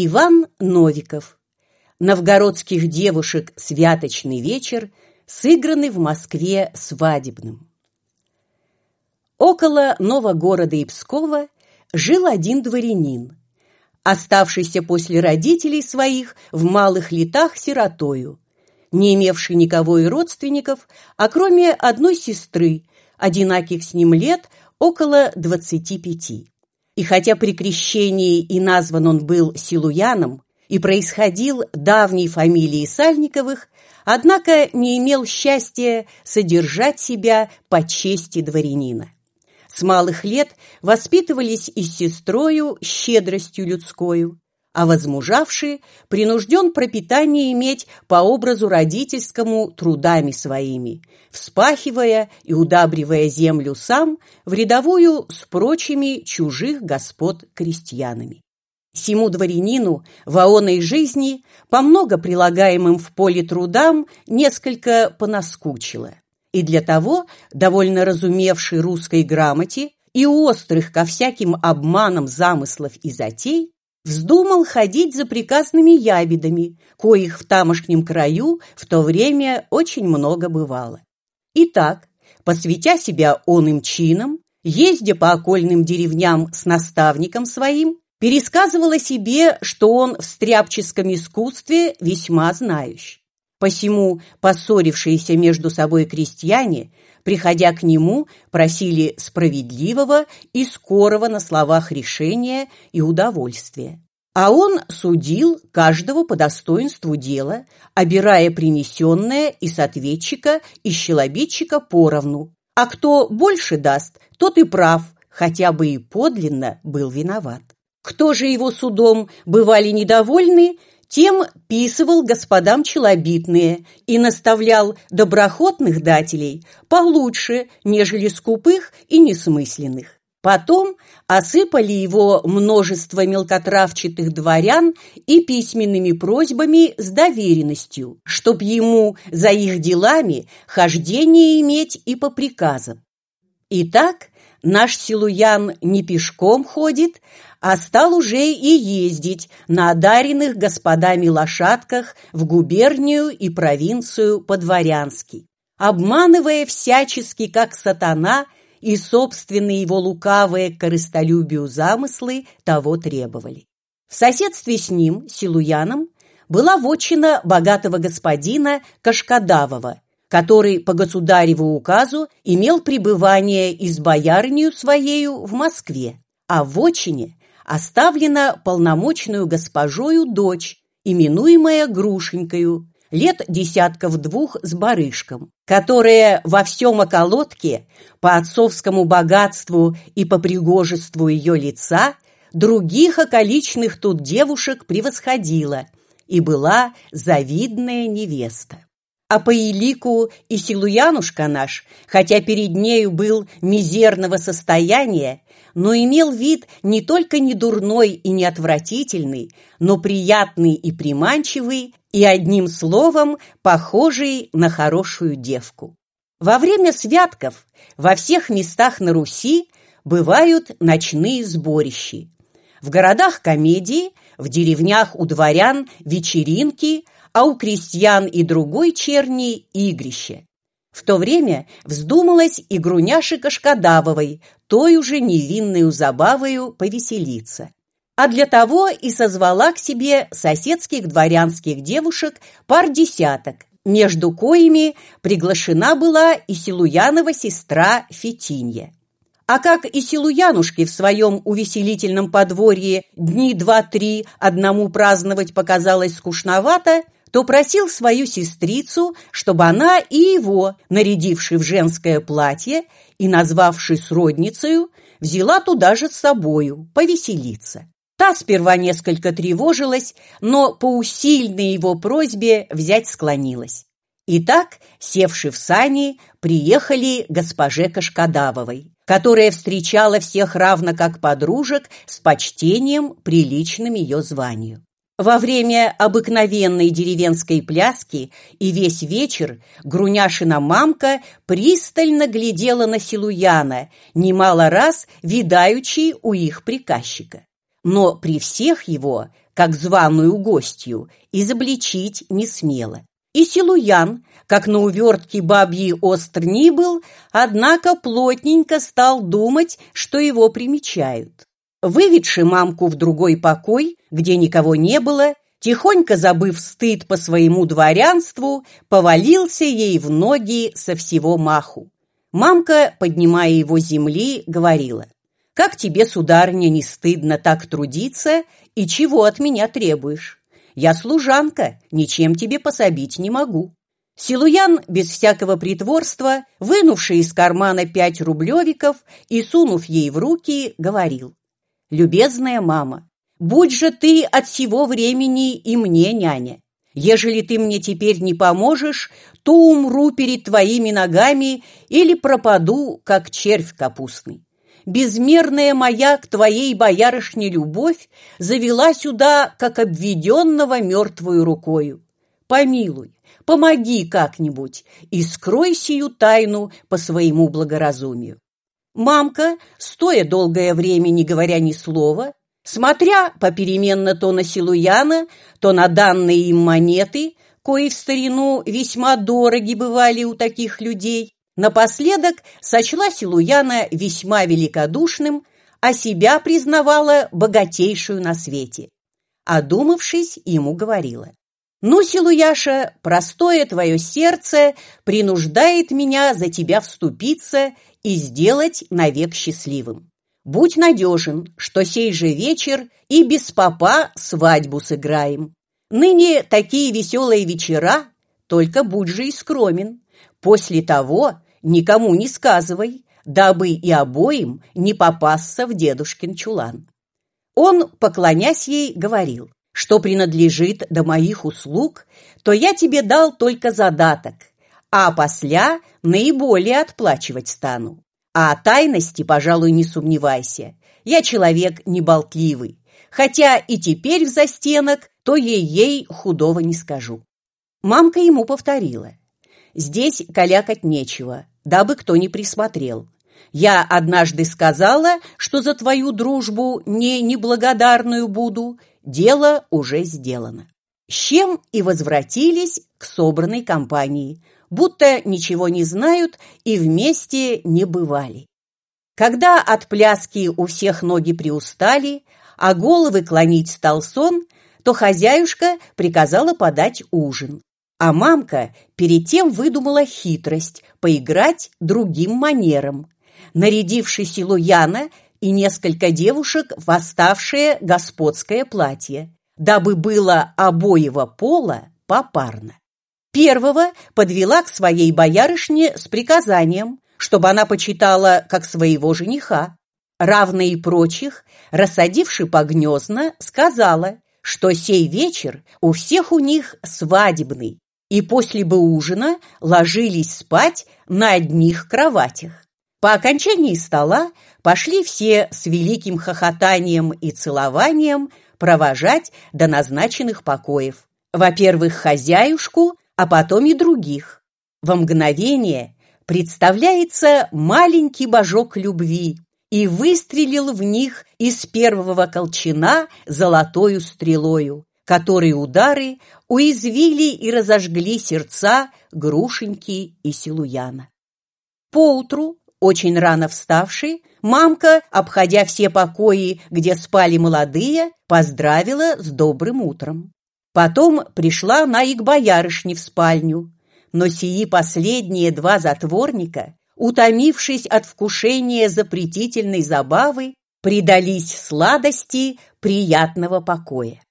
Иван Новиков. Новгородских девушек «Святочный вечер», сыгранный в Москве свадебным. Около Новогорода и Пскова жил один дворянин, оставшийся после родителей своих в малых летах сиротою, не имевший никого и родственников, а кроме одной сестры, одинаких с ним лет около двадцати пяти. И хотя при крещении и назван он был Силуяном, и происходил давней фамилии Сальниковых, однако не имел счастья содержать себя по чести дворянина. С малых лет воспитывались и с сестрою щедростью людскою, а возмужавший принужден пропитание иметь по образу родительскому трудами своими, вспахивая и удабривая землю сам в рядовую с прочими чужих господ крестьянами. Сему дворянину в оной жизни по много прилагаемым в поле трудам несколько понаскучило. И для того, довольно разумевший русской грамоте и острых ко всяким обманам замыслов и затей, вздумал ходить за приказными ябедами, коих в тамошнем краю в то время очень много бывало. Итак, посвятя себя он им чинам, ездя по окольным деревням с наставником своим, пересказывала себе, что он в стряпческом искусстве весьма знающий. Посему поссорившиеся между собой крестьяне, приходя к нему, просили справедливого и скорого на словах решения и удовольствия. А он судил каждого по достоинству дела, обирая принесенное и с ответчика, и щелобитчика поровну. А кто больше даст, тот и прав, хотя бы и подлинно был виноват. Кто же его судом бывали недовольны, тем писывал господам челобитные и наставлял доброхотных дателей получше, нежели скупых и несмысленных. Потом осыпали его множество мелкотравчатых дворян и письменными просьбами с доверенностью, чтоб ему за их делами хождение иметь и по приказам. Итак, наш Силуян не пешком ходит, а стал уже и ездить на одаренных господами лошадках в губернию и провинцию по-дворянски, обманывая всячески, как сатана, и собственные его лукавые корыстолюбию замыслы того требовали. В соседстве с ним, Силуяном, была вотчина богатого господина Кашкадавова, который по государеву указу имел пребывание из боярню своею в Москве, а в вотчине оставлена полномочную госпожою дочь, именуемая Грушенькою, лет десятков двух с барышком, которая во всем околотке по отцовскому богатству и по пригожеству ее лица других околичных тут девушек превосходила и была завидная невеста. А по елику и Силуянушка наш, хотя перед нею был мизерного состояния, но имел вид не только не дурной и не отвратительный, но приятный и приманчивый, и одним словом похожий на хорошую девку. Во время святков во всех местах на Руси бывают ночные сборища. В городах комедии, в деревнях у дворян вечеринки – а у крестьян и другой черни – игрище. В то время вздумалось и груняши Кашкадавовой, той уже невинную забавою повеселиться. А для того и созвала к себе соседских дворянских девушек пар десяток, между коими приглашена была и Силуянова сестра Фетинья. А как и Силуянушке в своем увеселительном подворье дни два-три одному праздновать показалось скучновато – то просил свою сестрицу, чтобы она и его, нарядивший в женское платье и назвавший сродницею, взяла туда же с собою повеселиться. Та сперва несколько тревожилась, но по усильной его просьбе взять склонилась. Итак, севши в сани, приехали госпоже Кашкадавовой, которая встречала всех равно как подружек с почтением, приличным ее званию. Во время обыкновенной деревенской пляски и весь вечер Груняшина мамка пристально глядела на Силуяна, немало раз видающий у их приказчика. Но при всех его, как званую гостью, изобличить не смела. И Силуян, как на увертке бабьи остр ни был, однако плотненько стал думать, что его примечают. Выведши мамку в другой покой, где никого не было, тихонько забыв стыд по своему дворянству, повалился ей в ноги со всего маху. Мамка, поднимая его земли, говорила, «Как тебе, сударыня, не стыдно так трудиться, и чего от меня требуешь? Я служанка, ничем тебе пособить не могу». Силуян, без всякого притворства, вынувший из кармана пять рублевиков и сунув ей в руки, говорил, «Любезная мама, будь же ты от всего времени и мне няня. Ежели ты мне теперь не поможешь, то умру перед твоими ногами или пропаду, как червь капустный. Безмерная моя к твоей боярышне любовь завела сюда, как обведенного мертвую рукою. Помилуй, помоги как-нибудь и скрой сию тайну по своему благоразумию. Мамка, стоя долгое время, не говоря ни слова, смотря попеременно то на Силуяна, то на данные им монеты, кои в старину весьма дороги бывали у таких людей, напоследок сочла Силуяна весьма великодушным, а себя признавала богатейшую на свете. Одумавшись, ему говорила, «Ну, Силуяша, простое твое сердце принуждает меня за тебя вступиться и сделать навек счастливым. Будь надежен, что сей же вечер и без попа свадьбу сыграем. Ныне такие веселые вечера, только будь же и скромен. После того никому не сказывай, дабы и обоим не попасться в дедушкин чулан. Он, поклонясь ей, говорил, что принадлежит до моих услуг, то я тебе дал только задаток, а после наиболее отплачивать стану. А о тайности, пожалуй, не сомневайся. Я человек неболтливый, хотя и теперь в застенок, то ей-ей худого не скажу. Мамка ему повторила. Здесь калякать нечего, дабы кто не присмотрел. Я однажды сказала, что за твою дружбу не неблагодарную буду, дело уже сделано. С чем и возвратились к собранной компании, будто ничего не знают и вместе не бывали. Когда от пляски у всех ноги приустали, а головы клонить стал сон, то хозяюшка приказала подать ужин. А мамка перед тем выдумала хитрость поиграть другим манером, нарядивший Силуяна и несколько девушек в оставшее господское платье, дабы было обоего пола попарно. Первого подвела к своей боярышне с приказанием, чтобы она почитала как своего жениха. Равно и прочих, рассадивши погнезно, сказала, что сей вечер у всех у них свадебный, и после бы ужина ложились спать на одних кроватях. По окончании стола пошли все с великим хохотанием и целованием провожать до назначенных покоев. Во-первых, хозяюшку, а потом и других. Во мгновение представляется маленький божок любви и выстрелил в них из первого колчана золотою стрелою, которые удары уязвили и разожгли сердца Грушеньки и Силуяна. Поутру, очень рано вставший, мамка, обходя все покои, где спали молодые, поздравила с добрым утром. Потом пришла она и к боярышне в спальню, но сии последние два затворника, утомившись от вкушения запретительной забавы, предались сладости приятного покоя.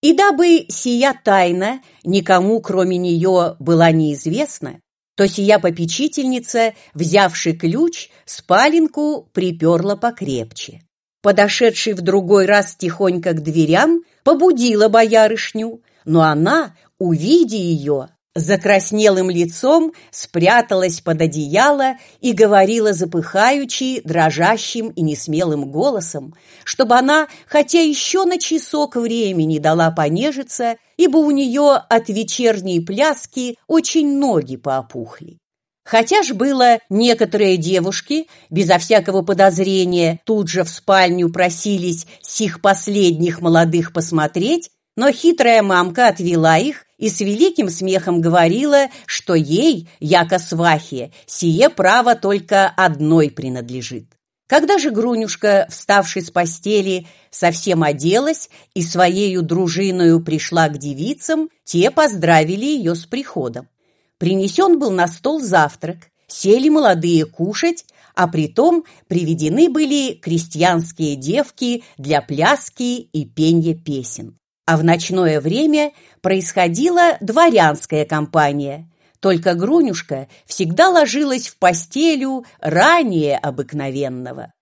И дабы сия тайна никому, кроме нее, была неизвестна, то сия попечительница, взявши ключ, спаленку приперла покрепче. Подошедший в другой раз тихонько к дверям, побудила боярышню, но она, увидя ее, закраснелым лицом спряталась под одеяло и говорила запыхаючи, дрожащим и несмелым голосом, чтобы она, хотя еще на часок времени дала понежиться, ибо у нее от вечерней пляски очень ноги поопухли. Хотя ж было некоторые девушки, безо всякого подозрения, тут же в спальню просились сих последних молодых посмотреть, Но хитрая мамка отвела их и с великим смехом говорила, что ей, яко свахе, сие право только одной принадлежит. Когда же Грунюшка, вставший с постели, совсем оделась и своею дружиною пришла к девицам, те поздравили ее с приходом. Принесен был на стол завтрак, сели молодые кушать, а притом приведены были крестьянские девки для пляски и пенья песен. А в ночное время происходила дворянская компания. Только Грунюшка всегда ложилась в постелю ранее обыкновенного.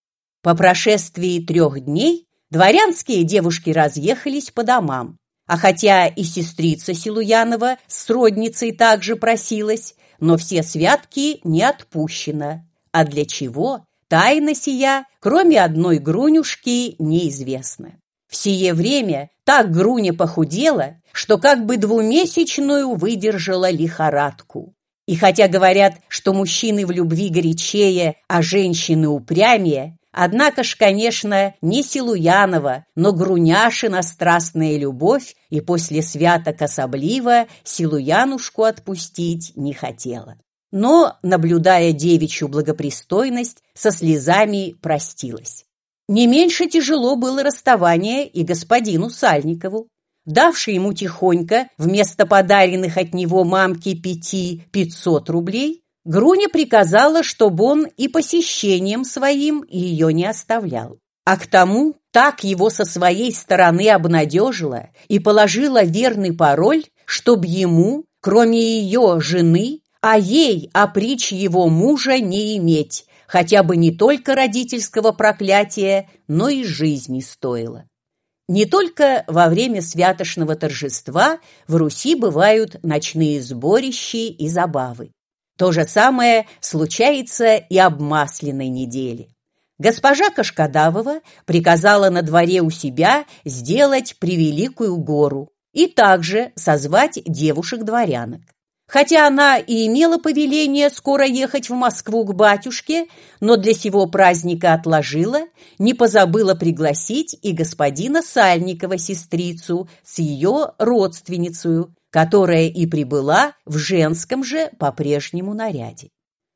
По прошествии трех дней дворянские девушки разъехались по домам. А хотя и сестрица Силуянова с родницей также просилась, но все святки не отпущено. А для чего? Тайна сия, кроме одной Грунюшки, неизвестна. В сие время так Груня похудела, что как бы двумесячную выдержала лихорадку. И хотя говорят, что мужчины в любви горячее, а женщины упрямее, однако ж, конечно, не Силуянова, но Груняшина страстная любовь и после святок особливо Силуянушку отпустить не хотела. Но, наблюдая девичью благопристойность, со слезами простилась. Не меньше тяжело было расставание и господину Сальникову. Давший ему тихонько, вместо подаренных от него мамке пяти пятьсот рублей, Груня приказала, чтобы он и посещением своим ее не оставлял. А к тому так его со своей стороны обнадежила и положила верный пароль, чтоб ему, кроме ее жены, а ей опричь его мужа не иметь, хотя бы не только родительского проклятия, но и жизни стоило. Не только во время святошного торжества в Руси бывают ночные сборища и забавы. То же самое случается и об масляной неделе. Госпожа Кашкадавова приказала на дворе у себя сделать превеликую гору и также созвать девушек-дворянок. Хотя она и имела повеление скоро ехать в Москву к батюшке, но для сего праздника отложила, не позабыла пригласить и господина Сальникова сестрицу с ее родственницей, которая и прибыла в женском же по-прежнему наряде.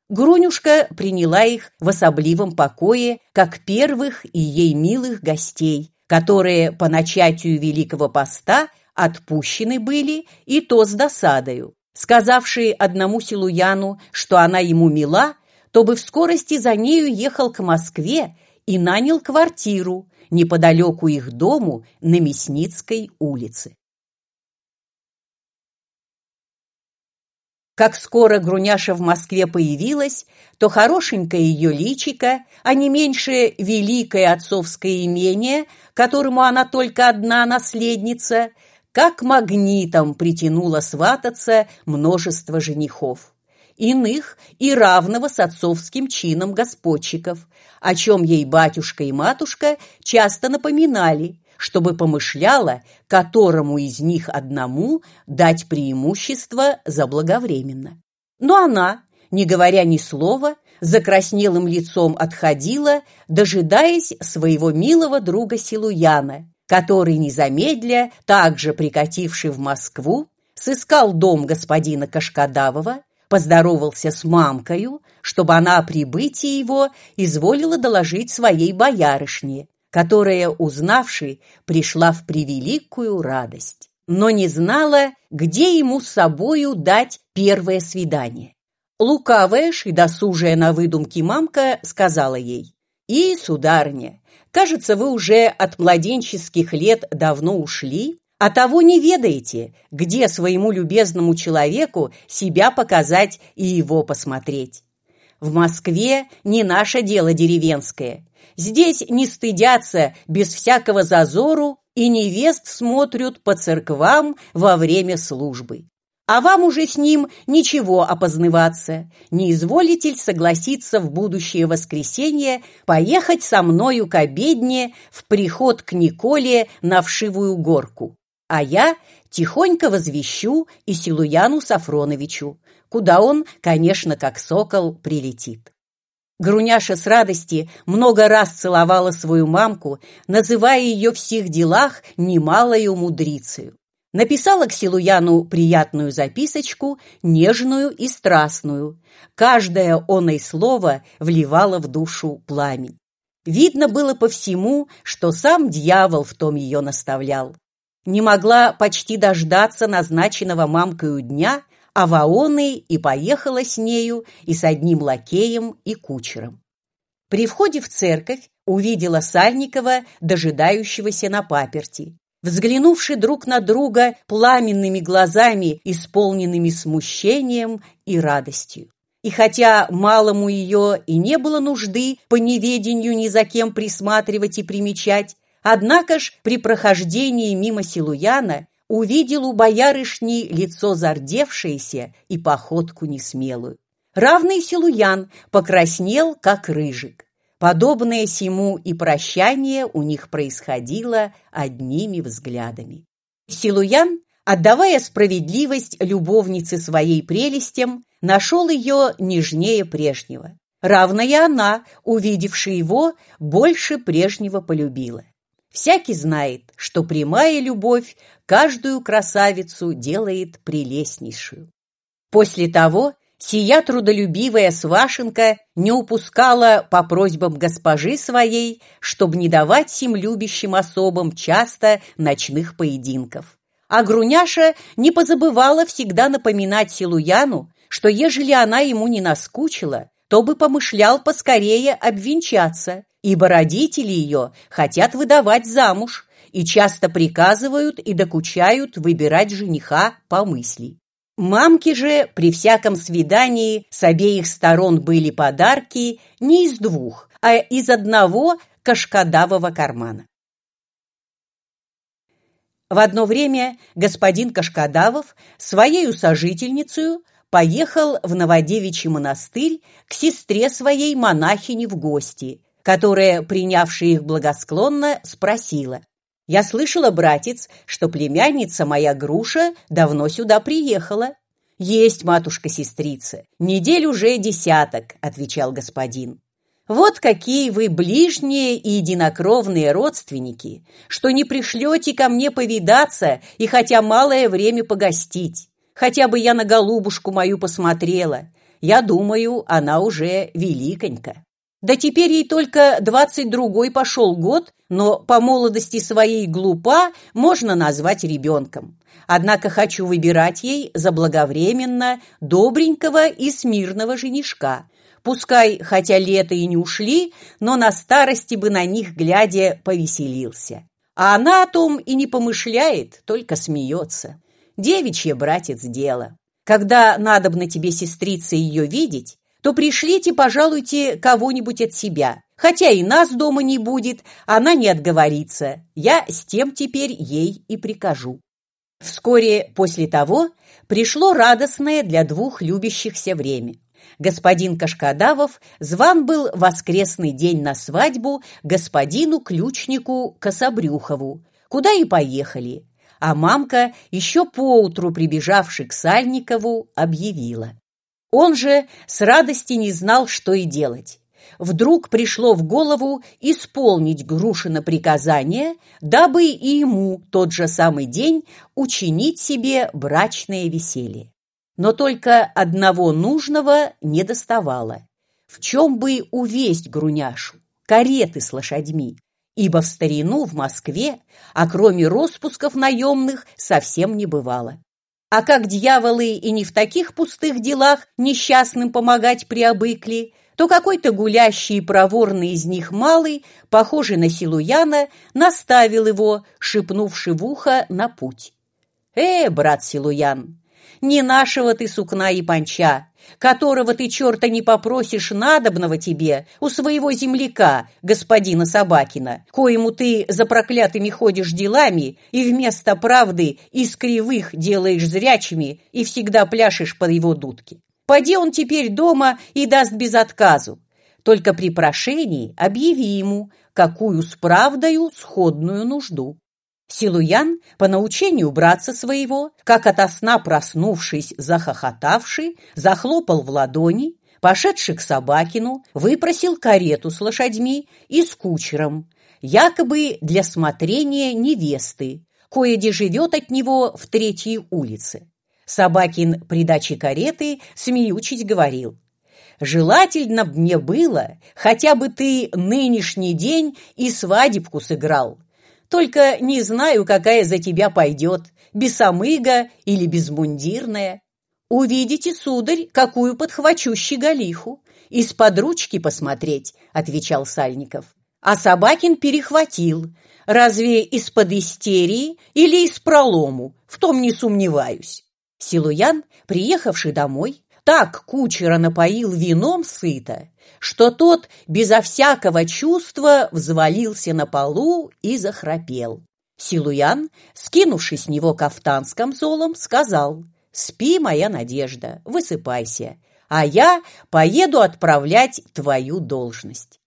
Грунюшка приняла их в особливом покое, как первых и ей милых гостей, которые по начатию Великого Поста отпущены были, и то с досадою, сказавший одному Силуяну, что она ему мила, то бы в скорости за нею ехал к Москве и нанял квартиру неподалеку их дому на Мясницкой улице. Как скоро Груняша в Москве появилась, то хорошенькое ее личико, а не меньше великое отцовское имение, которому она только одна наследница – как магнитом притянуло свататься множество женихов. Иных и равного с отцовским чином господчиков, о чем ей батюшка и матушка часто напоминали, чтобы помышляла, которому из них одному дать преимущество заблаговременно. Но она, не говоря ни слова, закраснелым лицом отходила, дожидаясь своего милого друга Силуяна, который, незамедля, также прикативший в Москву, сыскал дом господина Кашкадавова, поздоровался с мамкою, чтобы она о прибытии его изволила доложить своей боярышне, которая, узнавши, пришла в превеликую радость, но не знала, где ему с собою дать первое свидание. Лукавая досужая на выдумки мамка сказала ей, «И, сударыня, Кажется, вы уже от младенческих лет давно ушли, а того не ведаете, где своему любезному человеку себя показать и его посмотреть. В Москве не наше дело деревенское. Здесь не стыдятся без всякого зазору и невест смотрят по церквам во время службы а вам уже с ним ничего опознаваться. Не изволите ли согласиться в будущее воскресенье поехать со мною к обедне в приход к Николе на вшивую горку? А я тихонько возвещу и Силуяну Сафроновичу, куда он, конечно, как сокол, прилетит. Груняша с радости много раз целовала свою мамку, называя ее в всех делах немалою мудрицею. Написала к Силуяну приятную записочку, нежную и страстную. Каждое оной слово вливало в душу пламень. Видно было по всему, что сам дьявол в том ее наставлял. Не могла почти дождаться назначенного мамкою дня, а Ваоны и поехала с нею и с одним лакеем и кучером. При входе в церковь увидела Сальникова, дожидающегося на паперти. Взглянувши друг на друга пламенными глазами, исполненными смущением и радостью. И хотя малому ее и не было нужды по неведению ни за кем присматривать и примечать, однако ж при прохождении мимо Силуяна увидел у боярышни лицо зардевшееся и походку несмелую. Равный Силуян покраснел, как рыжик. Подобное сему и прощание у них происходило одними взглядами. Силуян, отдавая справедливость любовнице своей прелестям, нашел ее нежнее прежнего. Равная она, увидевши его, больше прежнего полюбила. Всякий знает, что прямая любовь каждую красавицу делает прелестнейшую. После того сия трудолюбивая свашенка не упускала по просьбам госпожи своей, чтобы не давать сим любящим особам часто ночных поединков. А Груняша не позабывала всегда напоминать Силуяну, что ежели она ему не наскучила, то бы помышлял поскорее обвенчаться, ибо родители ее хотят выдавать замуж и часто приказывают и докучают выбирать жениха по мысли. Мамки же при всяком свидании с обеих сторон были подарки не из двух, а из одного кашкадавого кармана. В одно время господин Кашкадавов своей сожительницей поехал в Новодевичий монастырь к сестре своей монахини в гости, которая, принявшая их благосклонно, спросила. «Я слышала, братец, что племянница моя Груша давно сюда приехала». «Есть, матушка-сестрица, недель уже десяток», — отвечал господин. «Вот какие вы ближние и единокровные родственники, что не пришлете ко мне повидаться и хотя малое время погостить. Хотя бы я на голубушку мою посмотрела. Я думаю, она уже великонька». Да теперь ей только двадцать другой пошел год, но по молодости своей глупа можно назвать ребенком. Однако хочу выбирать ей заблаговременно добренького и смирного женишка. Пускай, хотя лето и не ушли, но на старости бы на них, глядя, повеселился. А она о том и не помышляет, только смеется. Девичье, братец, дело. Когда надобно тебе, сестрица, ее видеть, то пришлите, пожалуйте, кого-нибудь от себя. Хотя и нас дома не будет, она не отговорится. Я с тем теперь ей и прикажу. Вскоре после того пришло радостное для двух любящихся время. Господин Кашкадавов зван был воскресный день на свадьбу господину-ключнику Кособрюхову, куда и поехали. А мамка, еще поутру прибежавши к Сальникову, объявила. Он же с радости не знал, что и делать. Вдруг пришло в голову исполнить Грушина приказание, дабы и ему тот же самый день учинить себе брачное веселье. Но только одного нужного не доставало. В чем бы увесть Груняшу? Кареты с лошадьми. Ибо в старину в Москве, а кроме распусков наемных, совсем не бывало. А как дьяволы и не в таких пустых делах несчастным помогать приобыкли, то какой-то гулящий и проворный из них малый, похожий на Силуяна, наставил его, шепнувши в ухо, на путь. «Э, брат Силуян, не нашего ты сукна и панча, которого ты черта не попросишь надобного тебе у своего земляка, господина Собакина, коему ты за проклятыми ходишь делами и вместо правды из кривых делаешь зрячими и всегда пляшешь под его дудки. Поди он теперь дома и даст без отказу. Только при прошении объяви ему, какую с правдою сходную нужду. Силуян, по научению братца своего, как ото сна проснувшись, захохотавший, захлопал в ладони, пошедший к Собакину, выпросил карету с лошадьми и с кучером, якобы для смотрения невесты, кое-де живет от него в третьей улице. Собакин при даче кареты, смеючись, говорил, «Желательно б мне было, хотя бы ты нынешний день и свадебку сыграл. Только не знаю, какая за тебя пойдет, бесомыга или безмундирная. Увидите, сударь, какую подхвачу щеголиху. Из-под ручки посмотреть», — отвечал Сальников. А Собакин перехватил. Разве из-под истерии или из пролому? В том не сомневаюсь. Силуян, приехавший домой, так кучера напоил вином сыто, что тот безо всякого чувства взвалился на полу и захрапел. Силуян, скинувший с него кафтан с камзолом, сказал «Спи, моя надежда, высыпайся, а я поеду отправлять твою должность».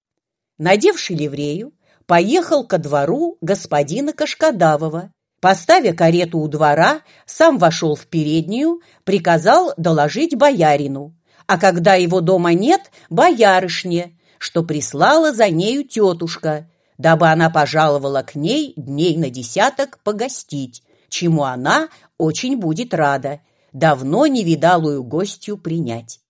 Надевший ливрею, поехал ко двору господина Кашкадавова, Поставя карету у двора, сам вошел в переднюю, приказал доложить боярину, а когда его дома нет, боярышне, что прислала за нею тетушка, дабы она пожаловала к ней дней на десяток погостить, чему она очень будет рада, давно невидалую гостью принять.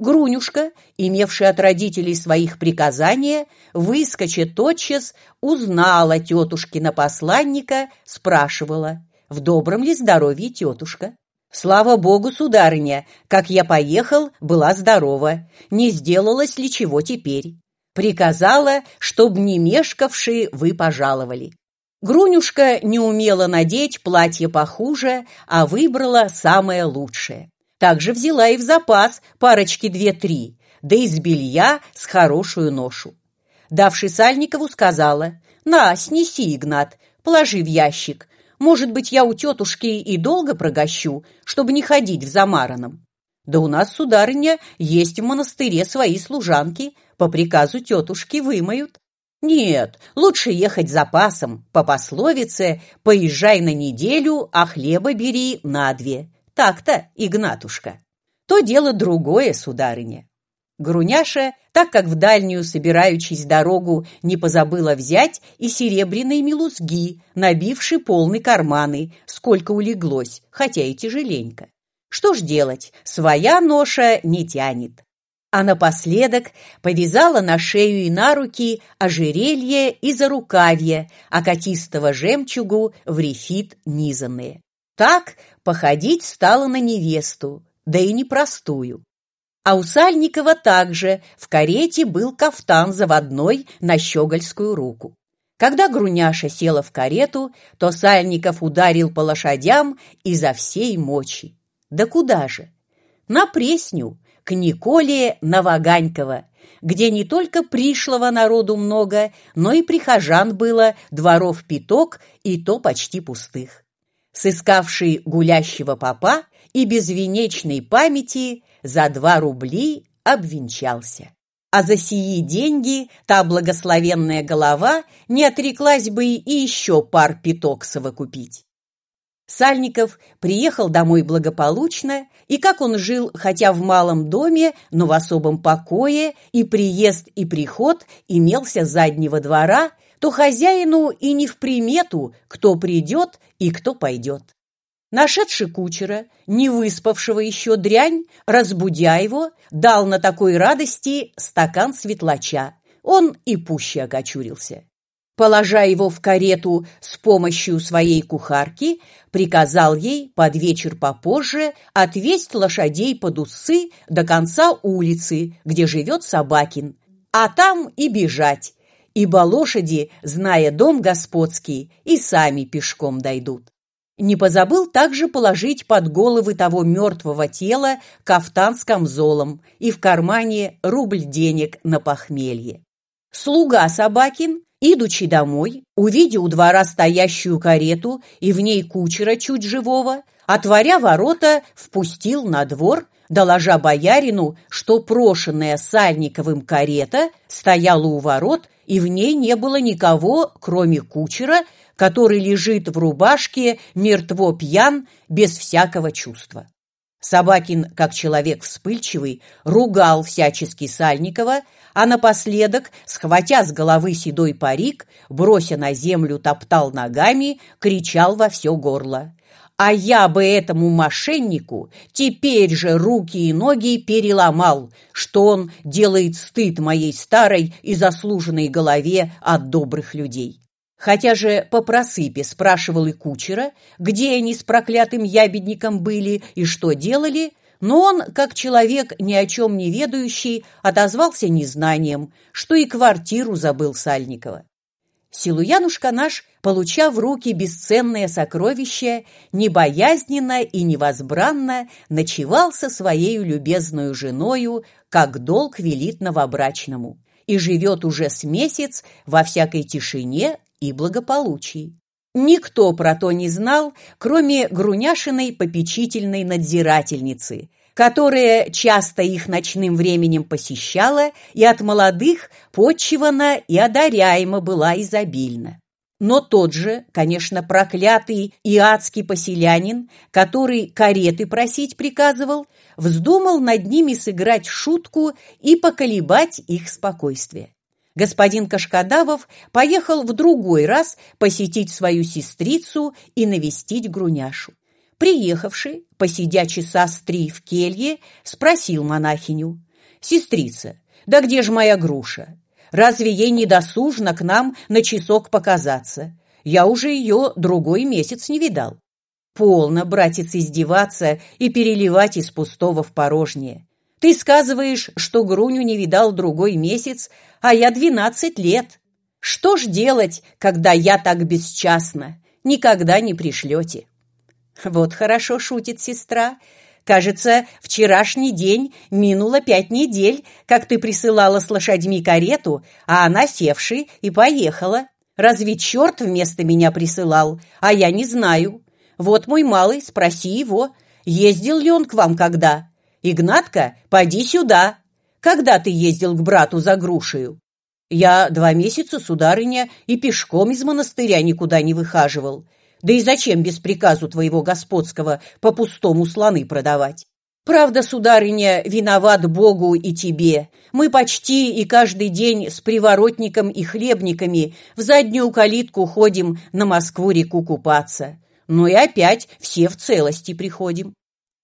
Грунюшка, имевшая от родителей своих приказания, выскоча тотчас, узнала тетушкина посланника, спрашивала, в добром ли здоровье тетушка. Слава богу, сударыня, как я поехал, была здорова, не сделалось ли чего теперь. Приказала, чтоб не мешкавшие вы пожаловали. Грунюшка не умела надеть платье похуже, а выбрала самое лучшее. Также взяла и в запас парочки две-три, да из белья с хорошую ношу. Давши Сальникову, сказала, «На, снеси, Игнат, положи в ящик. Может быть, я у тетушки и долго прогощу, чтобы не ходить в замаранном. Да у нас, сударыня, есть в монастыре свои служанки, по приказу тетушки вымоют. Нет, лучше ехать запасом, по пословице «поезжай на неделю, а хлеба бери на две». Так-то, Игнатушка. То дело другое, сударыня. Груняша, так как в дальнюю, собираючись дорогу, не позабыла взять и серебряные мелузги, набившие полные карманы, сколько улеглось, хотя и тяжеленько. Что ж делать, своя ноша не тянет. А напоследок повязала на шею и на руки ожерелье и зарукавье, а котистого жемчугу в рефит низанные. Так походить стала на невесту, да и непростую. А у Сальникова также в карете был кафтан заводной на щегольскую руку. Когда Груняша села в карету, то Сальников ударил по лошадям изо всей мочи. Да куда же? На Пресню, к Николе Новоганькова, где не только пришлого народу много, но и прихожан было дворов пяток и то почти пустых сыскавший гулящего попа и без венечной памяти за два рубли обвенчался. А за сии деньги та благословенная голова не отреклась бы и еще пар пяток совокупить. Сальников приехал домой благополучно, и как он жил, хотя в малом доме, но в особом покое, и приезд, и приход имелся заднего двора, то хозяину и не в примету, кто придет и кто пойдет. Нашедший кучера, не выспавшего еще дрянь, разбудя его, дал на такой радости стакан светлача. Он и пуще окочурился. Положа его в карету с помощью своей кухарки, приказал ей под вечер попозже отвезть лошадей под усы до конца улицы, где живет Собакин, а там и бежать, ибо лошади, зная дом господский, и сами пешком дойдут. Не позабыл также положить под головы того мертвого тела кафтан с камзолом и в кармане рубль денег на похмелье. Слуга Собакин, идучи домой, увидя у двора стоящую карету и в ней кучера чуть живого, отворя ворота, впустил на двор доложа боярину, что прошенная Сальниковым карета стояла у ворот, и в ней не было никого, кроме кучера, который лежит в рубашке, мертво пьян, без всякого чувства. Собакин, как человек вспыльчивый, ругал всячески Сальникова, а напоследок, схватя с головы седой парик, брося на землю, топтал ногами, кричал во все горло. А я бы этому мошеннику теперь же руки и ноги переломал, что он делает стыд моей старой и заслуженной голове от добрых людей. Хотя же по просыпе спрашивал и кучера, где они с проклятым ябедником были и что делали, но он, как человек ни о чем не ведающий, отозвался незнанием, что и квартиру забыл Сальникова. Силуянушка наш, получав в руки бесценное сокровище, небоязненно и невозбранно ночевал со своей любезную женою, как долг велит новобрачному, и живет уже с месяц во всякой тишине и благополучии. Никто про то не знал, кроме Груняшиной попечительной надзирательницы, которая часто их ночным временем посещала и от молодых подчивана и одаряема была изобильно. Но тот же, конечно, проклятый и адский поселянин, который кареты просить приказывал, вздумал над ними сыграть шутку и поколебать их спокойствие господин Кашкадавов поехал в другой раз посетить свою сестрицу и навестить Груняшу. Приехавший, посидя часа с три в келье, спросил монахиню. «Сестрица, да где же моя груша? Разве ей не досужно к нам на часок показаться? Я уже ее другой месяц не видал». «Полно, братец, издеваться и переливать из пустого в порожнее. Ты сказываешь, что Груню не видал другой месяц, а я двенадцать лет. Что ж делать, когда я так бесчастна? Никогда не пришлете. Вот хорошо шутит сестра. Кажется, вчерашний день минуло пять недель, как ты присылала с лошадьми карету, а она севший и поехала. Разве черт вместо меня присылал, а я не знаю? Вот мой малый, спроси его, ездил ли он к вам когда?» «Игнатка, поди сюда! Когда ты ездил к брату за грушею?» «Я два месяца, сударыня, и пешком из монастыря никуда не выхаживал. Да и зачем без приказу твоего господского по пустому слоны продавать?» «Правда, сударыня, виноват Богу и тебе. Мы почти и каждый день с приворотником и хлебниками в заднюю калитку ходим на Москву-реку купаться. Но и опять все в целости приходим.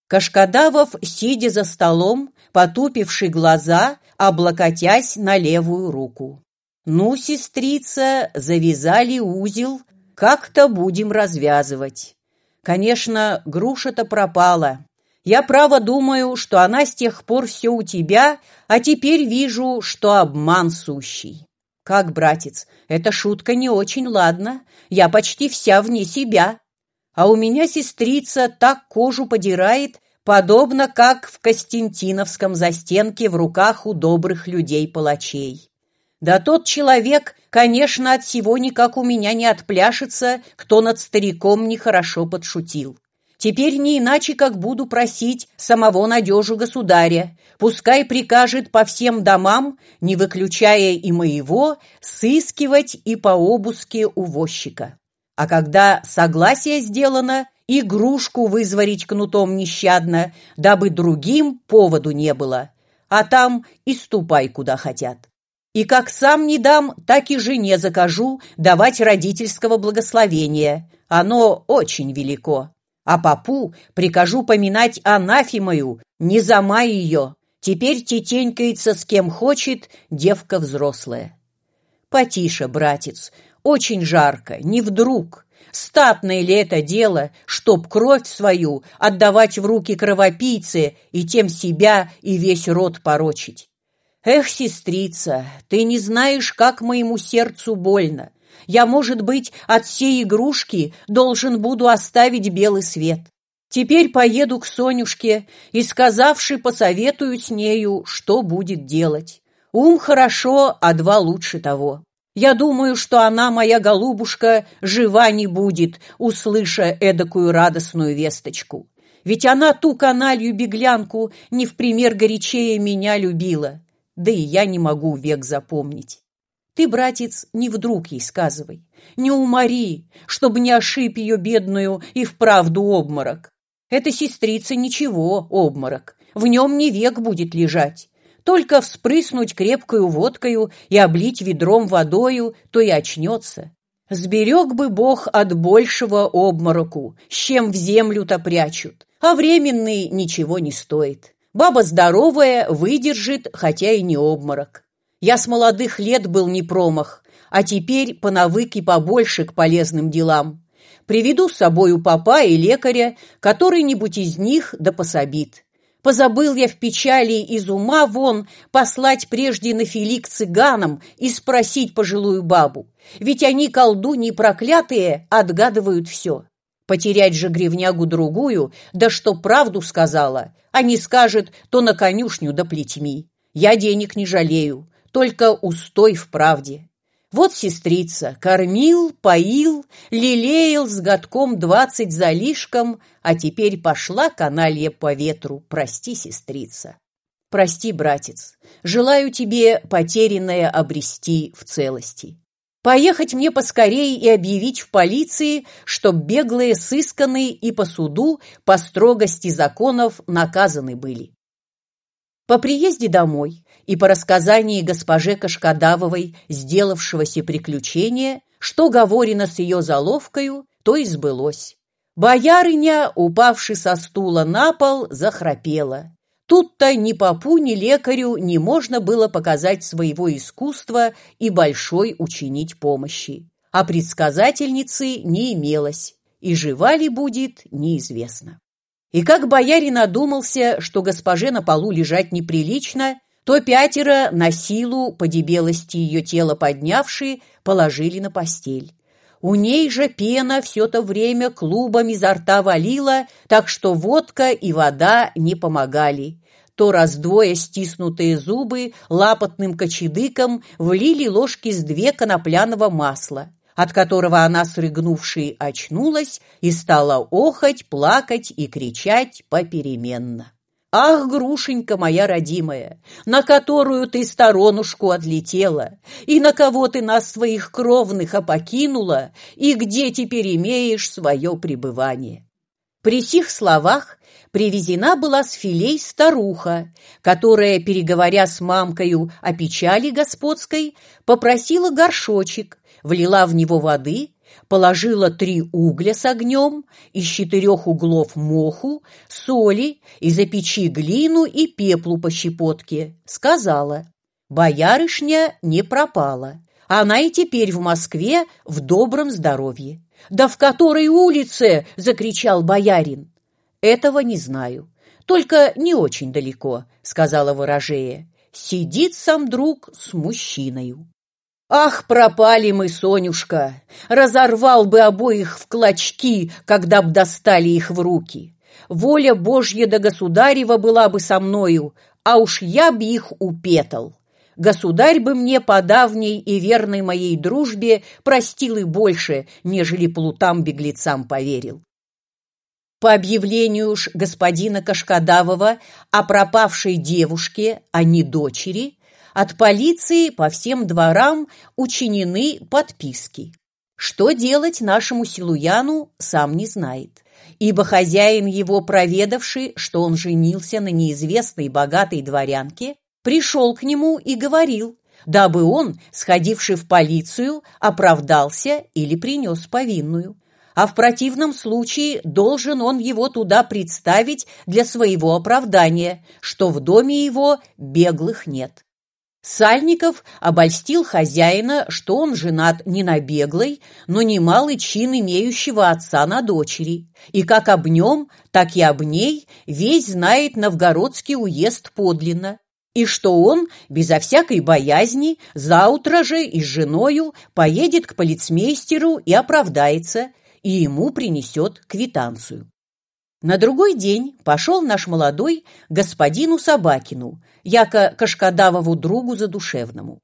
Кашкадавов, сидя за столом, потупивший глаза, облокотясь на левую руку. «Ну, сестрица, завязали узел, как-то будем развязывать. Конечно, груша-то пропала. Я право думаю, что она с тех пор все у тебя, а теперь вижу, что обман сущий. Как, братец, эта шутка не очень ладна. Я почти вся вне себя а у меня сестрица так кожу подирает, подобно как в Костянтиновском застенке в руках у добрых людей-палачей. Да тот человек, конечно, от всего никак у меня не отпляшется, кто над стариком нехорошо подшутил. Теперь не иначе, как буду просить самого надежу государя, пускай прикажет по всем домам, не выключая и моего, сыскивать и по обыске увозчика. А когда согласие сделано, игрушку вызварить кнутом нещадно, дабы другим поводу не было. А там и ступай, куда хотят. И как сам не дам, так и жене закажу давать родительского благословения. Оно очень велико. А попу прикажу поминать анафимою, не замай ее. Теперь тетенькается с кем хочет девка взрослая. Потише, братец, очень жарко, не вдруг. Статное ли это дело, чтоб кровь свою отдавать в руки кровопийце и тем себя и весь род порочить? Эх, сестрица, ты не знаешь, как моему сердцу больно. Я, может быть, от всей игрушки должен буду оставить белый свет. Теперь поеду к Сонюшке и, сказавши, посоветую с нею, что будет делать. Ум хорошо, а два лучше того. Я думаю, что она, моя голубушка, жива не будет, услыша эдакую радостную весточку. Ведь она ту каналью-беглянку не в пример горячее меня любила. Да и я не могу век запомнить. Ты, братец, не вдруг ей сказывай, не умори, чтобы не ошиб ее бедную и вправду обморок. Это сестрица ничего, обморок, в нем не век будет лежать. Только вспрыснуть крепкою водкою и облить ведром водою, то и очнется. Сберег бы Бог от большего обмороку, с чем в землю-то прячут, а временный ничего не стоит. Баба здоровая, выдержит, хотя и не обморок. Я с молодых лет был не промах, а теперь по навыке побольше к полезным делам. Приведу с собою папа и лекаря, который-нибудь из них да пособит. Позабыл я в печали из ума вон послать прежде на филик цыганам и спросить пожилую бабу. Ведь они, колдуни проклятые, отгадывают все. Потерять же гривнягу другую, да что правду сказала, а не скажет, то на конюшню да плетьми. Я денег не жалею, только устой в правде. Вот сестрица кормил, поил, лелеял с годком двадцать залишком, а теперь пошла каналья по ветру. Прости, сестрица. Прости, братец. Желаю тебе потерянное обрести в целости. Поехать мне поскорей и объявить в полиции, чтоб беглые сысканы и по суду по строгости законов наказаны были. По приезде домой и по рассказании госпоже Кашкадавовой, сделавшегося приключения, что говорено с ее заловкою, то и сбылось. Боярыня, упавши со стула на пол, захрапела. Тут-то ни попу, ни лекарю не можно было показать своего искусства и большой учинить помощи. А предсказательницы не имелось, и жива ли будет, неизвестно. И как боярин надумался, что госпоже на полу лежать неприлично, то пятеро на силу, по дебелости ее тела поднявшие, положили на постель. У ней же пена все то время клубами изо рта валила, так что водка и вода не помогали. То раздвоя стиснутые зубы лапотным кочедыком влили ложки с две конопляного масла, от которого она, срыгнувшей, очнулась и стала охать, плакать и кричать попеременно. Ах, грушенька моя родимая, на которую ты сторонушку отлетела, и на кого ты нас своих кровных опокинула, и где теперь имеешь свое пребывание. При сих словах привезена была с филей старуха, которая, переговоря с мамкою о печали господской, попросила горшочек, влила в него воды, положила три угля с огнем, из четырех углов моху, соли, из печи глину и пеплу по щепотке. Сказала, боярышня не пропала. Она и теперь в Москве в добром здоровье. «Да в которой улице?» – закричал боярин. «Этого не знаю. Только не очень далеко», – сказала ворожея. «Сидит сам друг с мужчиною». Ах, пропали мы, Сонюшка! Разорвал бы обоих в клочки, когда б достали их в руки. Воля Божья да государева была бы со мною, а уж я б их упетал. Государь бы мне по давней и верной моей дружбе простил и больше, нежели плутам-беглецам поверил. По объявлению уж господина Кашкадавова о пропавшей девушке, а не дочери, от полиции по всем дворам учинены подписки. Что делать нашему Силуяну, сам не знает, ибо хозяин его, проведавший, что он женился на неизвестной богатой дворянке, пришел к нему и говорил, дабы он, сходивший в полицию, оправдался или принес повинную. А в противном случае должен он его туда представить для своего оправдания, что в доме его беглых нет. Сальников обольстил хозяина, что он женат не на беглой, но немалый чин имеющего отца на дочери, и как об нем, так и об ней весь знает новгородский уезд подлинно, и что он, безо всякой боязни, заутро же и с женою поедет к полицмейстеру и оправдается, и ему принесет квитанцию. На другой день пошел наш молодой господину Собакину, яко Кашкадавову другу задушевному.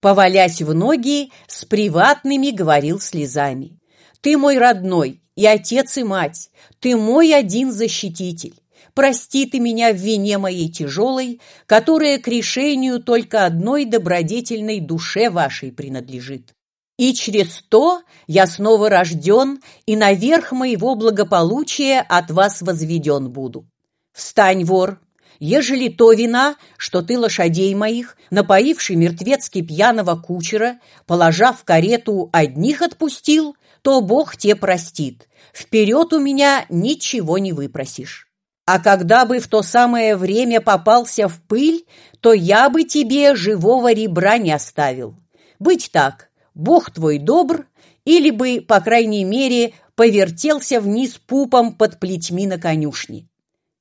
Повалясь в ноги, с приватными говорил слезами. «Ты мой родной, и отец, и мать, ты мой один защититель. Прости ты меня в вине моей тяжелой, которая к решению только одной добродетельной душе вашей принадлежит. И через то я снова рожден, и наверх моего благополучия от вас возведен буду. Встань, вор, ежели то вина, что ты лошадей моих, напоивший мертвецки пьяного кучера, положа в карету одних отпустил, то Бог те простит. Вперед у меня ничего не выпросишь. А когда бы в то самое время попался в пыль, то я бы тебе живого ребра не оставил. Быть так, Бог твой добр, или бы, по крайней мере, повертелся вниз пупом под плетьми на конюшне.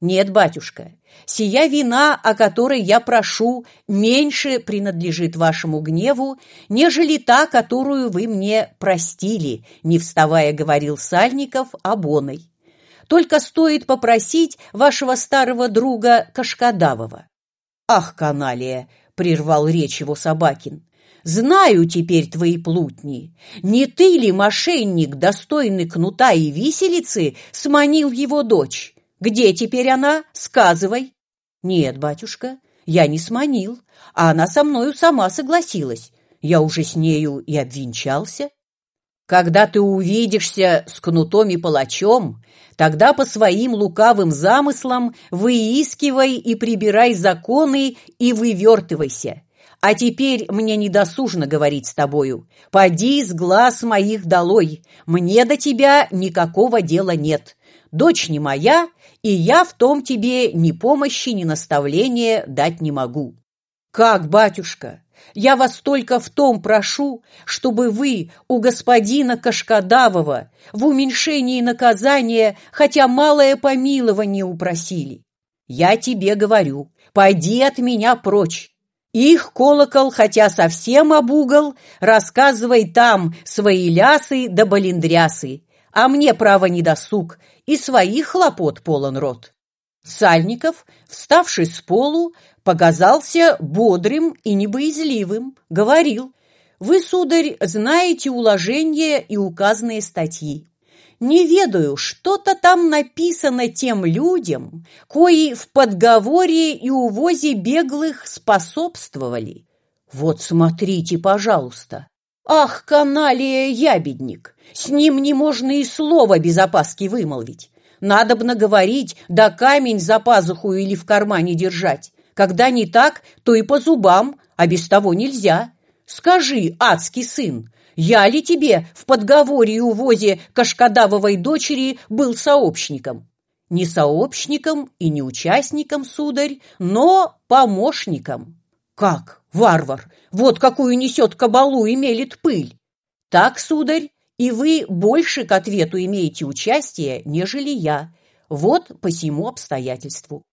Нет, батюшка, сия вина, о которой я прошу, меньше принадлежит вашему гневу, нежели та, которую вы мне простили, не вставая, говорил Сальников обоной. Только стоит попросить вашего старого друга Кашкадавова. Ах, каналия, прервал речь его Собакин. Знаю теперь твои плутни. Не ты ли, мошенник, достойный кнута и виселицы, сманил его дочь? Где теперь она? Сказывай. Нет, батюшка, я не сманил, а она со мною сама согласилась. Я уже с нею и обвенчался. Когда ты увидишься с кнутом и палачом, тогда по своим лукавым замыслам выискивай и прибирай законы и вывертывайся. А теперь мне недосужно говорить с тобою. Поди с глаз моих долой. Мне до тебя никакого дела нет. Дочь не моя, и я в том тебе ни помощи, ни наставления дать не могу. Как, батюшка, я вас только в том прошу, чтобы вы у господина Кашкадавова в уменьшении наказания хотя малое помилование упросили. Я тебе говорю, пойди от меня прочь. Их колокол, хотя совсем обугол, рассказывай там свои лясы да балендрясы, а мне право не досуг, и своих хлопот полон рот. Сальников, вставший с полу, показался бодрым и небоязливым, говорил, «Вы, сударь, знаете уложения и указанные статьи не ведаю, что-то там написано тем людям, кои в подговоре и увозе беглых способствовали. Вот смотрите, пожалуйста. Ах, каналия ябедник, с ним не можно и слова без опаски вымолвить. Надо бы наговорить, да камень за пазуху или в кармане держать. Когда не так, то и по зубам, а без того нельзя. Скажи, адский сын, я ли тебе в подговоре и увозе Кашкадавовой дочери был сообщником? Не сообщником и не участником, сударь, но помощником. Как, варвар, вот какую несет кабалу и мелет пыль. Так, сударь, и вы больше к ответу имеете участие, нежели я. Вот по сему обстоятельству.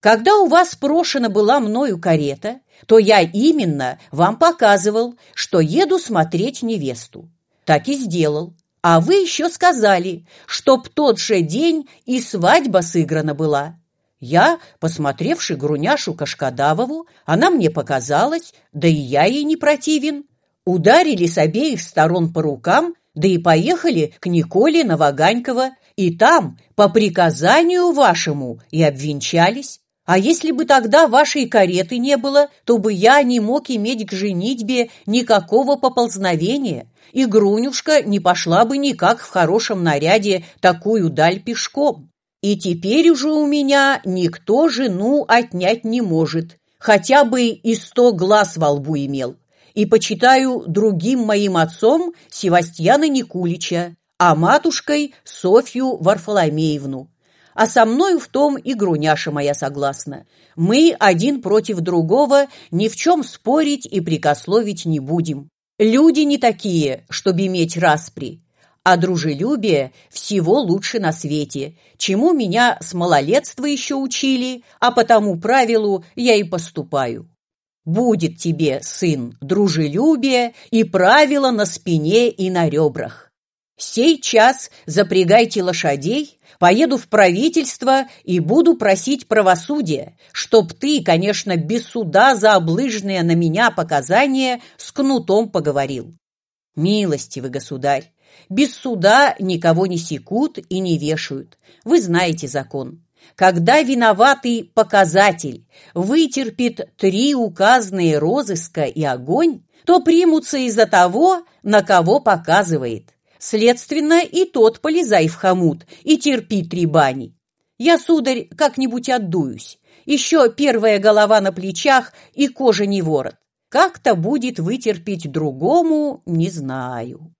Когда у вас спрошена была мною карета, то я именно вам показывал, что еду смотреть невесту. Так и сделал. А вы еще сказали, чтоб тот же день и свадьба сыграна была. Я, посмотревши груняшу Кашкадавову, она мне показалась, да и я ей не противен. Ударили с обеих сторон по рукам, да и поехали к Николе Новоганькова, и там, по приказанию вашему, и обвенчались. А если бы тогда вашей кареты не было, то бы я не мог иметь к женитьбе никакого поползновения, и Грунюшка не пошла бы никак в хорошем наряде такую даль пешком. И теперь уже у меня никто жену отнять не может, хотя бы и сто глаз во лбу имел. И почитаю другим моим отцом Севастьяна Никулича, а матушкой Софью Варфоломеевну а со мною в том и груняша моя согласна. Мы один против другого ни в чем спорить и прикословить не будем. Люди не такие, чтобы иметь распри, а дружелюбие всего лучше на свете, чему меня с малолетства еще учили, а по тому правилу я и поступаю. Будет тебе, сын, дружелюбие и правила на спине и на ребрах. Сей час запрягайте лошадей, поеду в правительство и буду просить правосудия, чтоб ты, конечно, без суда за облыжные на меня показания с кнутом поговорил. Милостивый государь, без суда никого не секут и не вешают. Вы знаете закон. Когда виноватый показатель вытерпит три указанные розыска и огонь, то примутся из-за того, на кого показывает. Следственно, и тот полезай в хомут и терпи три бани. Я, сударь, как-нибудь отдуюсь. Еще первая голова на плечах и кожа не ворот. Как-то будет вытерпеть другому, не знаю.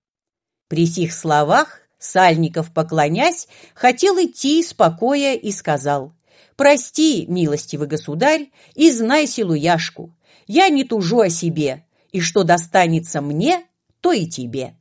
При сих словах Сальников, поклонясь, хотел идти из и сказал, «Прости, милостивый государь, и знай силуяшку, я не тужу о себе, и что достанется мне, то и тебе».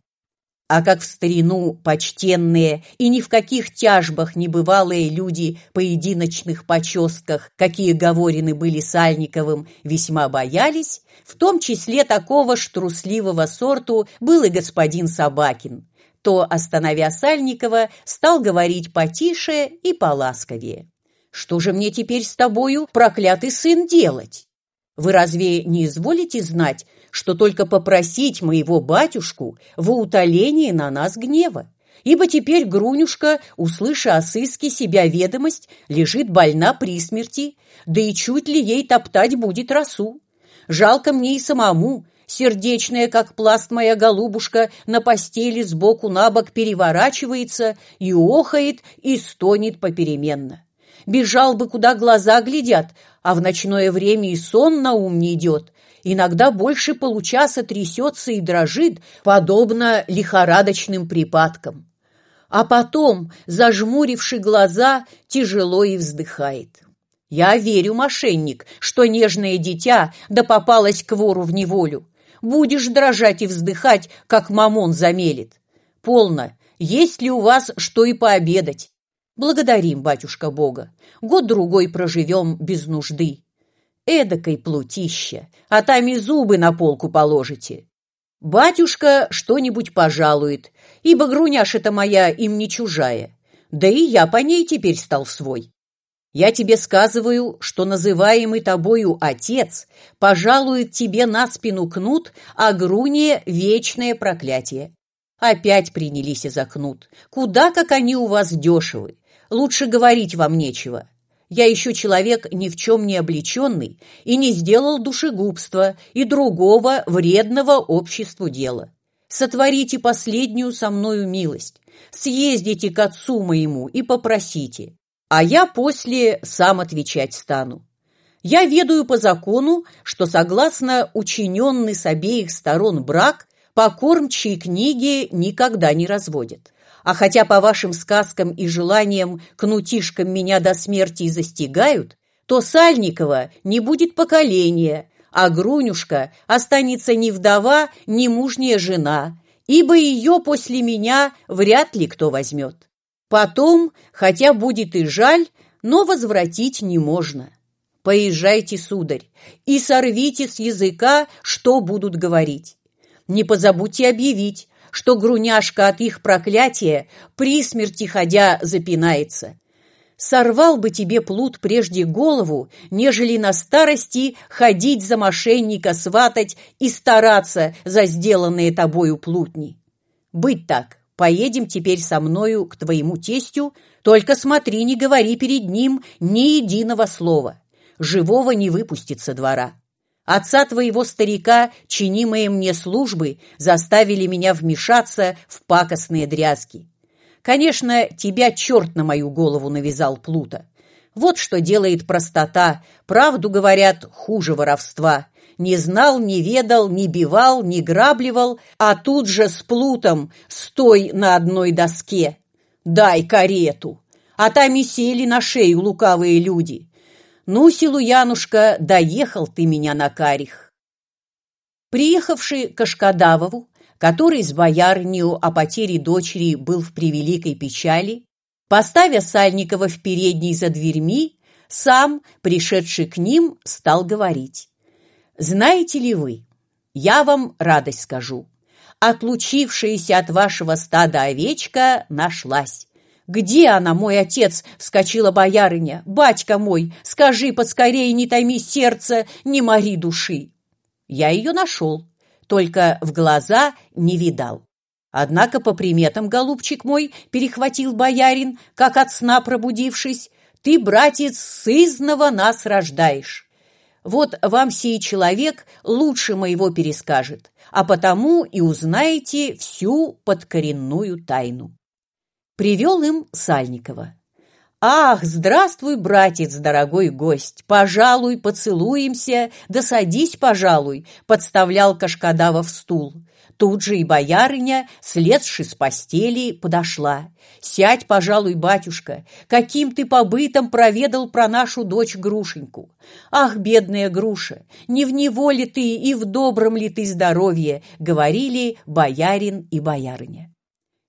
А как в старину почтенные и ни в каких тяжбах не бывалые люди поединочных почестках, какие говорены были Сальниковым, весьма боялись, в том числе такого штрусливого сорту был и господин Собакин, то, остановя Сальникова, стал говорить потише и поласковее. «Что же мне теперь с тобою, проклятый сын, делать? Вы разве не изволите знать, что только попросить моего батюшку в утолении на нас гнева. Ибо теперь Грунюшка, услыша о сыске себя ведомость, лежит больна при смерти, да и чуть ли ей топтать будет росу. Жалко мне и самому, сердечная, как пласт моя голубушка, на постели сбоку на бок переворачивается и охает, и стонет попеременно. Бежал бы, куда глаза глядят, а в ночное время и сон на ум не идет, иногда больше получаса трясется и дрожит, подобно лихорадочным припадкам. А потом, зажмуривши глаза, тяжело и вздыхает. Я верю, мошенник, что нежное дитя да попалось к вору в неволю. Будешь дрожать и вздыхать, как мамон замелит. Полно, есть ли у вас что и пообедать? Благодарим, батюшка Бога. Год-другой проживем без нужды эдакой плутища, а там и зубы на полку положите. Батюшка что-нибудь пожалует, ибо груняша-то моя им не чужая, да и я по ней теперь стал свой. Я тебе сказываю, что называемый тобою отец пожалует тебе на спину кнут, а груне вечное проклятие. Опять принялись за кнут. Куда как они у вас дешевы. Лучше говорить вам нечего. Я еще человек ни в чем не облеченный и не сделал душегубства и другого вредного обществу дела. Сотворите последнюю со мною милость, съездите к отцу моему и попросите, а я после сам отвечать стану. Я ведаю по закону, что согласно учиненный с обеих сторон брак, покормчие книги никогда не разводят. А хотя по вашим сказкам и желаниям кнутишкам меня до смерти и застигают, то Сальникова не будет поколения, а Грунюшка останется ни вдова, ни мужняя жена, ибо ее после меня вряд ли кто возьмет. Потом, хотя будет и жаль, но возвратить не можно. Поезжайте, сударь, и сорвите с языка, что будут говорить. Не позабудьте объявить, что груняшка от их проклятия при смерти ходя запинается. Сорвал бы тебе плут прежде голову, нежели на старости ходить за мошенника, сватать и стараться за сделанные тобою плутни. Быть так, поедем теперь со мною к твоему тестю, только смотри, не говори перед ним ни единого слова. Живого не выпустит со двора. Отца твоего старика, чинимые мне службы, заставили меня вмешаться в пакостные дрязги. Конечно, тебя черт на мою голову навязал Плута. Вот что делает простота, правду говорят, хуже воровства. Не знал, не ведал, не бивал, не грабливал, а тут же с Плутом стой на одной доске. Дай карету. А там и сели на шею лукавые люди. «Ну, Силуянушка, доехал ты меня на карих». Приехавший к Ашкадавову, который с боярнью о потере дочери был в превеликой печали, поставя Сальникова в передней за дверьми, сам, пришедший к ним, стал говорить. «Знаете ли вы, я вам радость скажу, отлучившаяся от вашего стада овечка нашлась. «Где она, мой отец?» — вскочила боярыня. «Батька мой, скажи поскорее, не томи сердце, не мори души!» Я ее нашел, только в глаза не видал. Однако по приметам, голубчик мой, перехватил боярин, как от сна пробудившись, ты, братец, сызного нас рождаешь. Вот вам сей человек лучше моего перескажет, а потому и узнаете всю подкоренную тайну. Привел им Сальникова. «Ах, здравствуй, братец, дорогой гость! Пожалуй, поцелуемся, да садись, пожалуй!» подставлял Кашкадавов стул. Тут же и боярыня, слезши с постели, подошла. «Сядь, пожалуй, батюшка, каким ты побытом проведал про нашу дочь Грушеньку? Ах, бедная Груша, не в неволе ты и в добром ли ты здоровье?» говорили боярин и боярыня.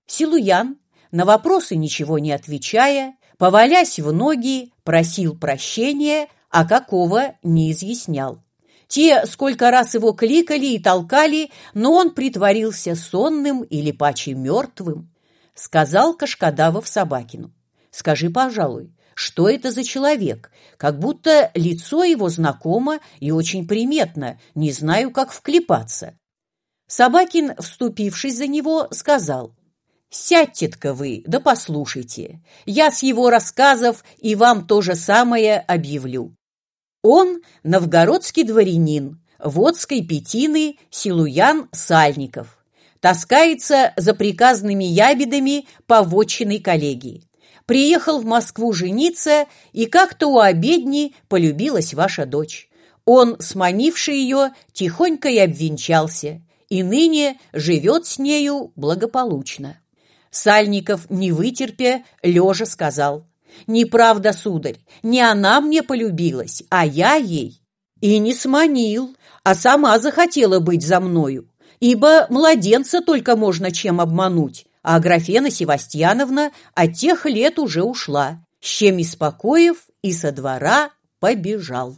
Силуян, на вопросы ничего не отвечая, повалясь в ноги, просил прощения, а какого не изъяснял. Те сколько раз его кликали и толкали, но он притворился сонным или паче мертвым. Сказал Кашкадавов Собакину. «Скажи, пожалуй, что это за человек? Как будто лицо его знакомо и очень приметно, не знаю, как вклепаться». Собакин, вступившись за него, сказал. «Сядьте-ка вы, да послушайте. Я с его рассказов и вам то же самое объявлю. Он новгородский дворянин, водской пятины Силуян Сальников. Таскается за приказными ябедами по вотчиной коллегии. Приехал в Москву жениться, и как-то у обедни полюбилась ваша дочь. Он, сманивший ее, тихонько и обвенчался, и ныне живет с нею благополучно. Сальников, не вытерпя, лежа сказал – Неправда, сударь, не она мне полюбилась, а я ей. И не сманил, а сама захотела быть за мною, ибо младенца только можно чем обмануть, а Аграфена Севастьяновна от тех лет уже ушла, с чем испокоив и со двора побежал.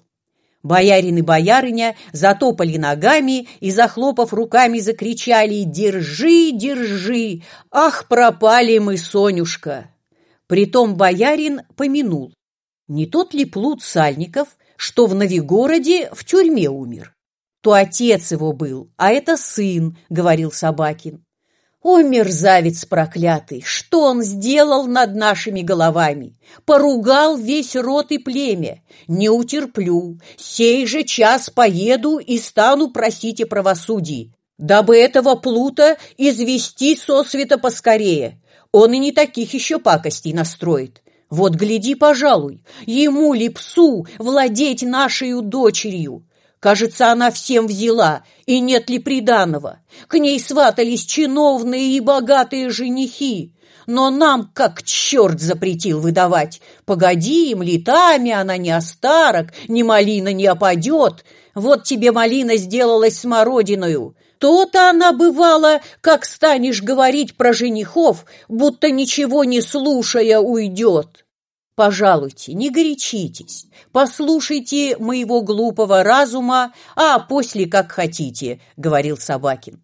Боярин и боярыня затопали ногами и, захлопав руками, закричали «Держи, держи! Ах, пропали мы, Сонюшка!» Притом боярин помянул, не тот ли плут Сальников, что в Новигороде в тюрьме умер? То отец его был, а это сын, говорил Собакин. О, мерзавец проклятый, что он сделал над нашими головами? Поругал весь род и племя. Не утерплю, сей же час поеду и стану просить о правосудии, дабы этого плута извести сосвета поскорее. Он и не таких еще пакостей настроит. Вот гляди, пожалуй, ему ли псу владеть нашей дочерью? Кажется, она всем взяла, и нет ли приданого. К ней сватались чиновные и богатые женихи. Но нам как черт запретил выдавать. Погоди, им летами она не остарок, ни малина не опадет. Вот тебе малина сделалась смородиною. То-то она бывала, как станешь говорить про женихов, будто ничего не слушая уйдет. Пожалуйте, не горячитесь, послушайте моего глупого разума, а после как хотите, говорил Собакин.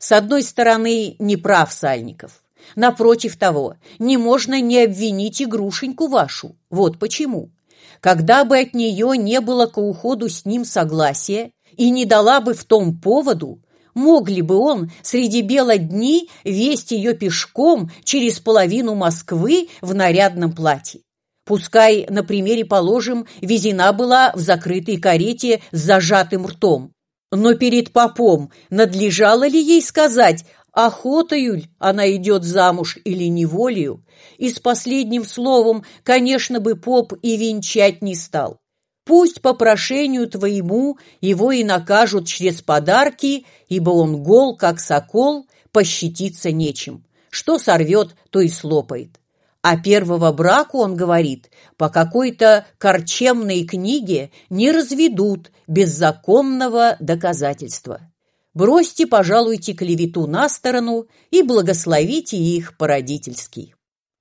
С одной стороны, не прав Сальников. Напротив того, не можно не обвинить игрушеньку вашу. Вот почему. Когда бы от нее не было к уходу с ним согласия и не дала бы в том поводу, Мог ли бы он среди бела дни вести ее пешком через половину Москвы в нарядном платье? Пускай, на примере положим, Везина была в закрытой карете с зажатым ртом. Но перед попом надлежало ли ей сказать, охотою она идет замуж или неволею? И с последним словом, конечно бы, поп и венчать не стал. Пусть по прошению твоему его и накажут через подарки, ибо он гол, как сокол, пощадиться нечем. Что сорвет, то и слопает. А первого браку, он говорит, по какой-то корчемной книге не разведут без законного доказательства. Бросьте, пожалуйте, клевету на сторону и благословите их по-родительски.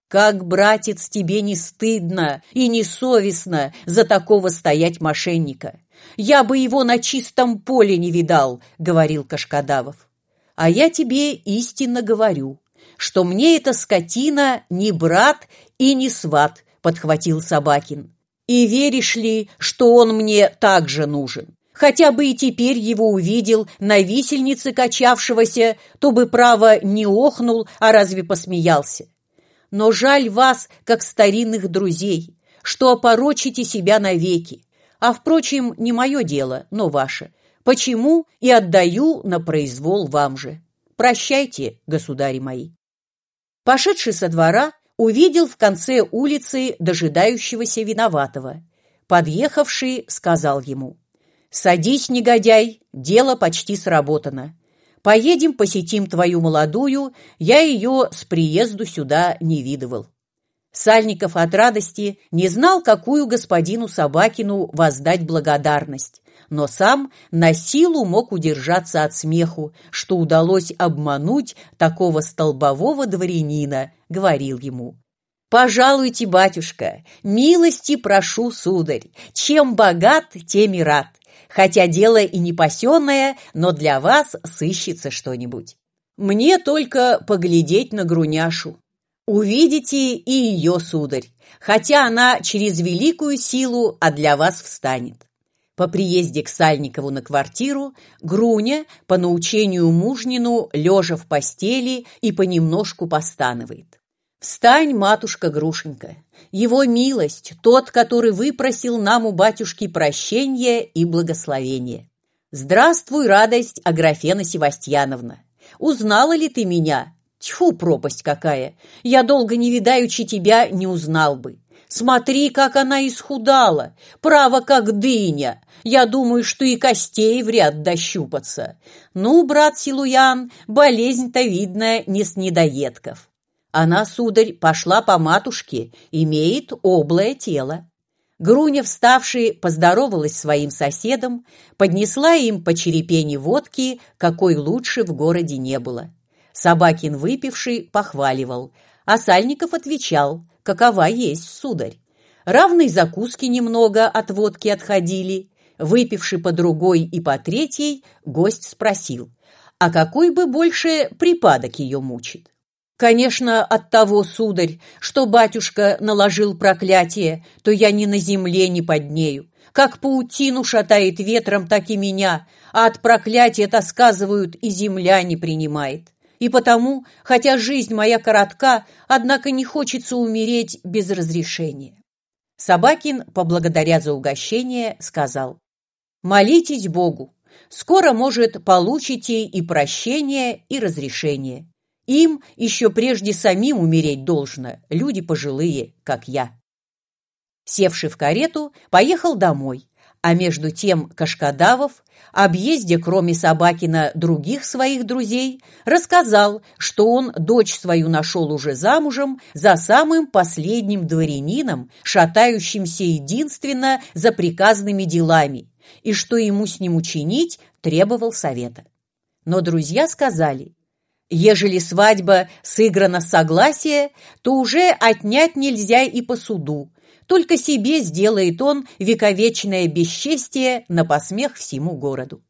Как, братец, тебе не стыдно и не совестно за такого стоять мошенника? Я бы его на чистом поле не видал, говорил Кашкадавов. А я тебе истинно говорю, что мне эта скотина не брат и не сват, подхватил Собакин. И веришь ли, что он мне также нужен? Хотя бы и теперь его увидел на висельнице качавшегося, то бы, право, не охнул, а разве посмеялся но жаль вас, как старинных друзей, что опорочите себя навеки. А, впрочем, не мое дело, но ваше. Почему и отдаю на произвол вам же. Прощайте, государи мои. Пошедший со двора, увидел в конце улицы дожидающегося виноватого. Подъехавший сказал ему, «Садись, негодяй, дело почти сработано. Поедем посетим твою молодую, я ее с приезду сюда не видывал». Сальников от радости не знал, какую господину Собакину воздать благодарность, но сам на силу мог удержаться от смеху, что удалось обмануть такого столбового дворянина, говорил ему. «Пожалуйте, батюшка, милости прошу, сударь, чем богат, тем и рад, хотя дело и непасенное, но для вас сыщется что-нибудь. Мне только поглядеть на груняшу, Увидите и ее, сударь, хотя она через великую силу, а для вас встанет. По приезде к Сальникову на квартиру Груня, по научению мужнину, лежа в постели и понемножку постанывает. «Встань, матушка Грушенька! Его милость, тот, который выпросил нам у батюшки прощения и благословения. Здравствуй, радость, Аграфена Севастьяновна! Узнала ли ты меня?» Тьфу, пропасть какая! Я долго не видаючи тебя не узнал бы. Смотри, как она исхудала, право, как дыня. Я думаю, что и костей вряд дощупаться. Ну, брат Силуян, болезнь-то, видно, не с недоедков. Она, сударь, пошла по матушке, имеет облое тело. Груня, вставший, поздоровалась своим соседом, поднесла им по черепени водки, какой лучше в городе не было. Собакин выпивший похваливал, а Сальников отвечал, какова есть, сударь. Равной закуски немного от водки отходили. Выпивший по другой и по третьей, гость спросил, а какой бы больше припадок ее мучит? Конечно, от того, сударь, что батюшка наложил проклятие, то я ни на земле, ни под нею. Как паутину шатает ветром, так и меня, а от проклятия-то сказывают, и земля не принимает и потому, хотя жизнь моя коротка, однако не хочется умереть без разрешения. Собакин, поблагодаря за угощение, сказал, «Молитесь Богу, скоро, может, получите и прощение, и разрешение. Им еще прежде самим умереть должно, люди пожилые, как я». Севший в карету, поехал домой, а между тем Кашкадавов, объезде, кроме Собакина, других своих друзей, рассказал, что он дочь свою нашел уже замужем за самым последним дворянином, шатающимся единственно за приказными делами, и что ему с ним учинить требовал совета. Но друзья сказали, ежели свадьба сыграна с согласия, то уже отнять нельзя и по суду, только себе сделает он вековечное бесчестие на посмех всему городу.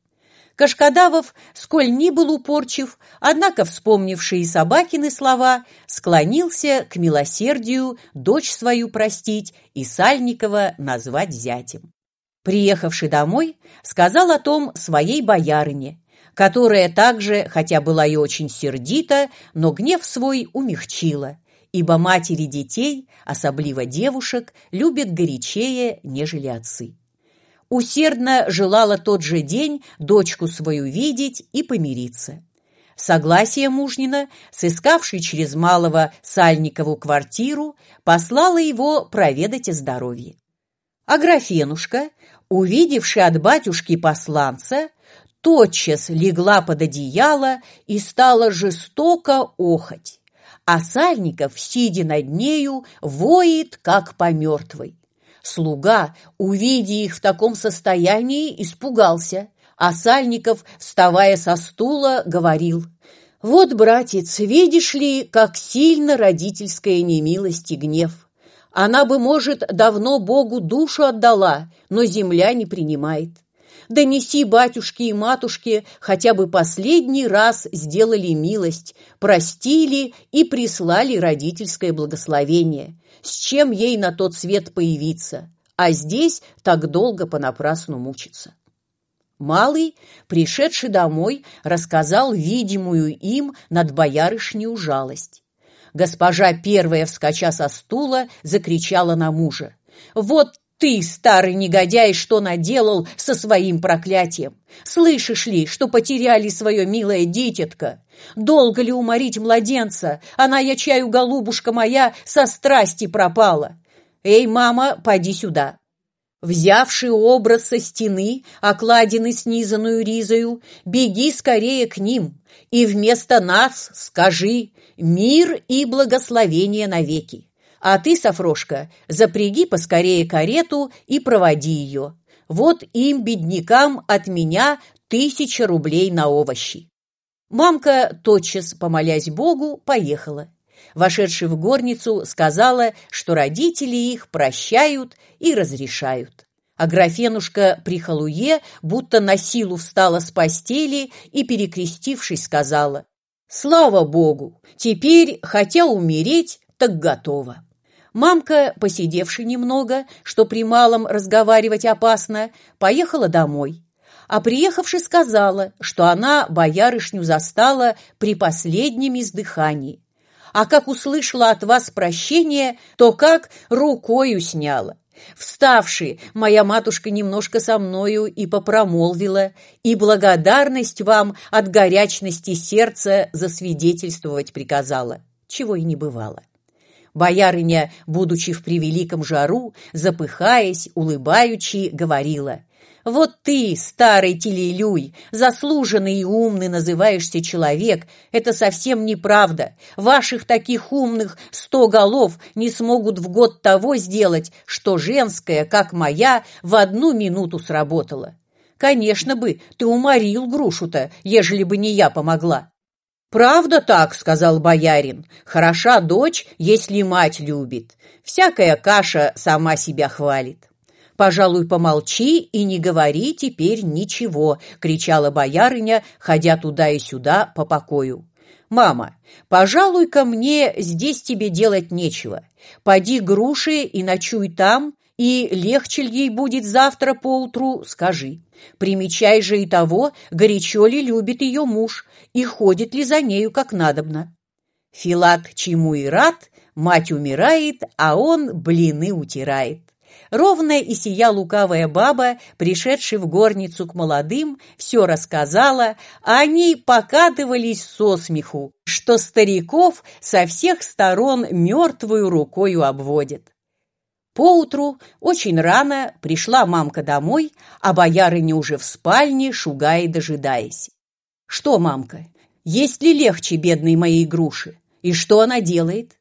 Кашкадавов, сколь ни был упорчив, однако, вспомнивший Собакины слова, склонился к милосердию дочь свою простить и Сальникова назвать зятем. Приехавший домой, сказал о том своей боярине, которая также, хотя была и очень сердита, но гнев свой умягчила, ибо матери детей, особливо девушек, любят горячее, нежели отцы. Усердно желала тот же день дочку свою видеть и помириться. Согласие мужнина, сыскавший через малого Сальникову квартиру, послала его проведать о здоровье. А графенушка, увидевши от батюшки посланца, тотчас легла под одеяло и стала жестоко охоть а Сальников, сидя над нею, воет, как по мертвой. Слуга, увидя их в таком состоянии, испугался, а Сальников, вставая со стула, говорил «Вот, братец, видишь ли, как сильно родительская немилость и гнев. Она бы, может, давно Богу душу отдала, но земля не принимает донеси батюшке и матушке хотя бы последний раз сделали милость, простили и прислали родительское благословение, с чем ей на тот свет появиться, а здесь так долго понапрасну мучиться. Малый, пришедший домой, рассказал видимую им над боярышню жалость. Госпожа первая, вскоча со стула, закричала на мужа. «Вот Ты, старый негодяй, что наделал со своим проклятием? Слышишь ли, что потеряли свое милое дитятко? Долго ли уморить младенца? Она, я чаю, голубушка моя, со страсти пропала. Эй, мама, поди сюда. Взявший образ со стены, окладины снизанную ризою, беги скорее к ним, и вместо нас скажи «Мир и благословение навеки». А ты, Сафрошка, запряги поскорее карету и проводи ее. Вот им, беднякам, от меня тысяча рублей на овощи. Мамка, тотчас, помолясь Богу, поехала. Вошедший в горницу, сказала, что родители их прощают и разрешают. А графенушка при халуе будто на силу встала с постели и, перекрестившись, сказала, «Слава Богу! Теперь, хотя умереть, так готова». Мамка, посидевши немного, что при малом разговаривать опасно, поехала домой. А приехавши сказала, что она боярышню застала при последнем издыхании. А как услышала от вас прощение, то как рукою сняла. Вставши, моя матушка немножко со мною и попромолвила, и благодарность вам от горячности сердца засвидетельствовать приказала, чего и не бывало. Боярыня, будучи в превеликом жару, запыхаясь, улыбаючи, говорила, «Вот ты, старый телелюй, заслуженный и умный называешься человек, это совсем неправда. Ваших таких умных сто голов не смогут в год того сделать, что женская, как моя, в одну минуту сработала. Конечно бы, ты уморил грушу-то, ежели бы не я помогла. «Правда так», — сказал боярин. «Хороша дочь, если мать любит. Всякая каша сама себя хвалит». «Пожалуй, помолчи и не говори теперь ничего», — кричала боярыня, ходя туда и сюда по покою. «Мама, пожалуй-ка мне здесь тебе делать нечего. Поди груши и ночуй там, и легче ли ей будет завтра поутру, скажи. Примечай же и того, горячо ли любит ее муж и ходит ли за нею как надобно. Филат чему и рад, мать умирает, а он блины утирает. Ровная и сия лукавая баба, пришедшая в горницу к молодым, все рассказала, а они покатывались со смеху, что стариков со всех сторон мертвую рукою обводят. Поутру, очень рано, пришла мамка домой, а боярыня уже в спальне, шугая и дожидаясь. «Что, мамка, есть ли легче бедной моей груши? И что она делает?»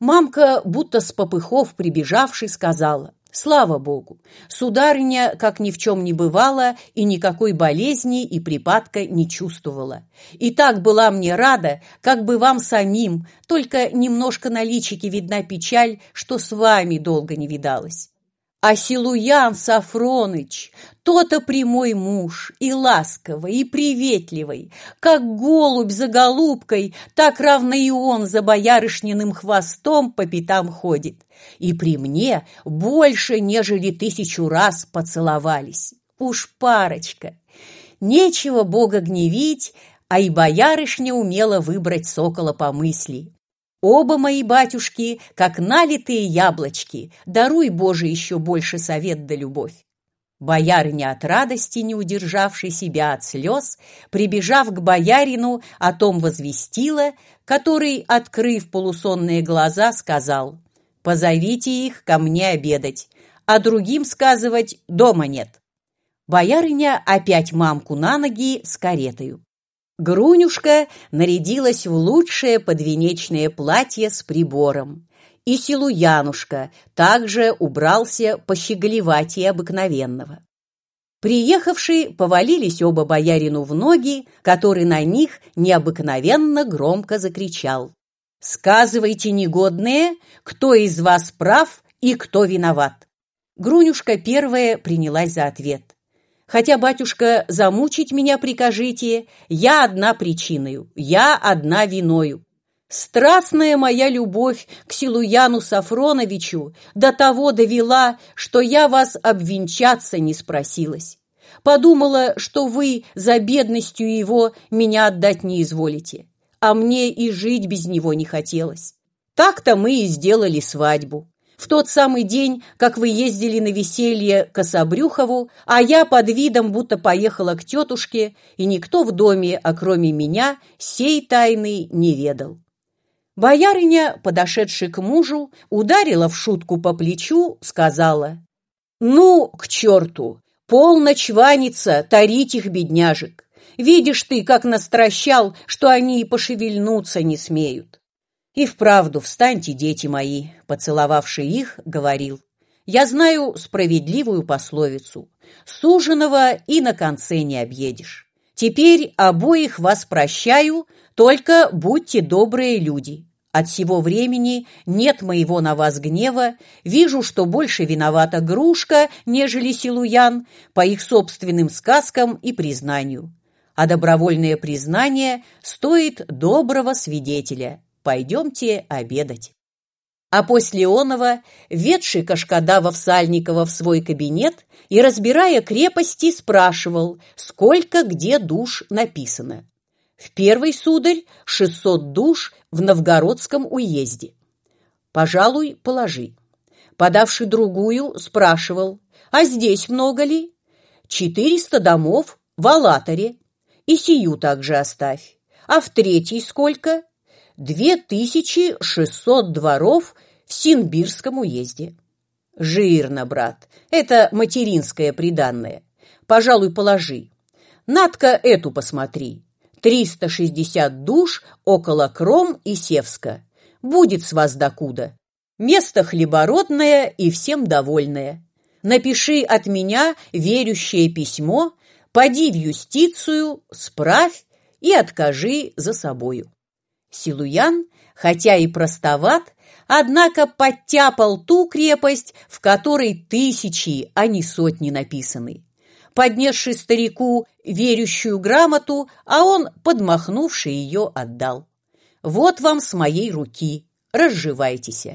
Мамка, будто с попыхов прибежавшей, сказала, Слава Богу! Сударыня, как ни в чем не бывало, и никакой болезни и припадка не чувствовала. И так была мне рада, как бы вам самим, только немножко на личике видна печаль, что с вами долго не видалась. А Силуян Сафроныч, то-то прямой муж, и ласковый, и приветливый, как голубь за голубкой, так равно и он за боярышниным хвостом по пятам ходит. И при мне больше, нежели тысячу раз поцеловались. Уж парочка. Нечего Бога гневить, а и боярышня умела выбрать сокола по мысли. Оба мои батюшки, как налитые яблочки, даруй, Боже, еще больше совет да любовь. Боярыня от радости, не удержавшей себя от слез, прибежав к боярину, о том возвестила, который, открыв полусонные глаза, сказал «Позовите их ко мне обедать, а другим сказывать дома нет». Боярыня опять мамку на ноги с каретою. Грунюшка нарядилась в лучшее подвенечное платье с прибором. И Силуянушка также убрался пощеголеватее обыкновенного. Приехавшие повалились оба боярину в ноги, который на них необыкновенно громко закричал. «Сказывайте, негодные, кто из вас прав и кто виноват?» Грунюшка первая принялась за ответ. Хотя, батюшка, замучить меня прикажите, я одна причиною, я одна виною. Страстная моя любовь к Силуяну Сафроновичу до того довела, что я вас обвенчаться не спросилась. Подумала, что вы за бедностью его меня отдать не изволите, а мне и жить без него не хотелось. Так-то мы и сделали свадьбу. в тот самый день, как вы ездили на веселье к Особрюхову, а я под видом будто поехала к тетушке, и никто в доме, окроме меня, сей тайны не ведал. Боярыня, подошедшая к мужу, ударила в шутку по плечу, сказала, «Ну, к черту! Полночь ванится, тарить их, бедняжек! Видишь ты, как настращал, что они и пошевельнуться не смеют!» И вправду, встаньте, дети мои, поцеловавший их, говорил. Я знаю справедливую пословицу. Суженого и на конце не объедешь. Теперь обоих вас прощаю, только будьте добрые люди. От сего времени нет моего на вас гнева, вижу, что больше виновата Грушка, нежели Силуян, по их собственным сказкам и признанию. А добровольное признание стоит доброго свидетеля пойдемте обедать. А после оного, ведший Кашкадава-Сальникова в свой кабинет и, разбирая крепости, спрашивал, сколько где душ написано. В первый сударь 600 душ в Новгородском уезде. Пожалуй, положи. Подавший другую, спрашивал, а здесь много ли? 400 домов в Алатаре. И сию также оставь. А в третий сколько? 2600 дворов в Синбирском уезде. Жирно, брат, это материнское приданное. Пожалуй, положи. Надка эту посмотри. 360 душ около Кром и Севска. Будет с вас докуда. Место хлебородное и всем довольное. Напиши от меня верющее письмо, поди в юстицию, справь и откажи за собою. Силуян, хотя и простоват, однако подтяпал ту крепость, в которой тысячи, а не сотни написаны. Поднесший старику верющую грамоту, а он, подмахнувший ее, отдал. «Вот вам с моей руки, разживайтесь».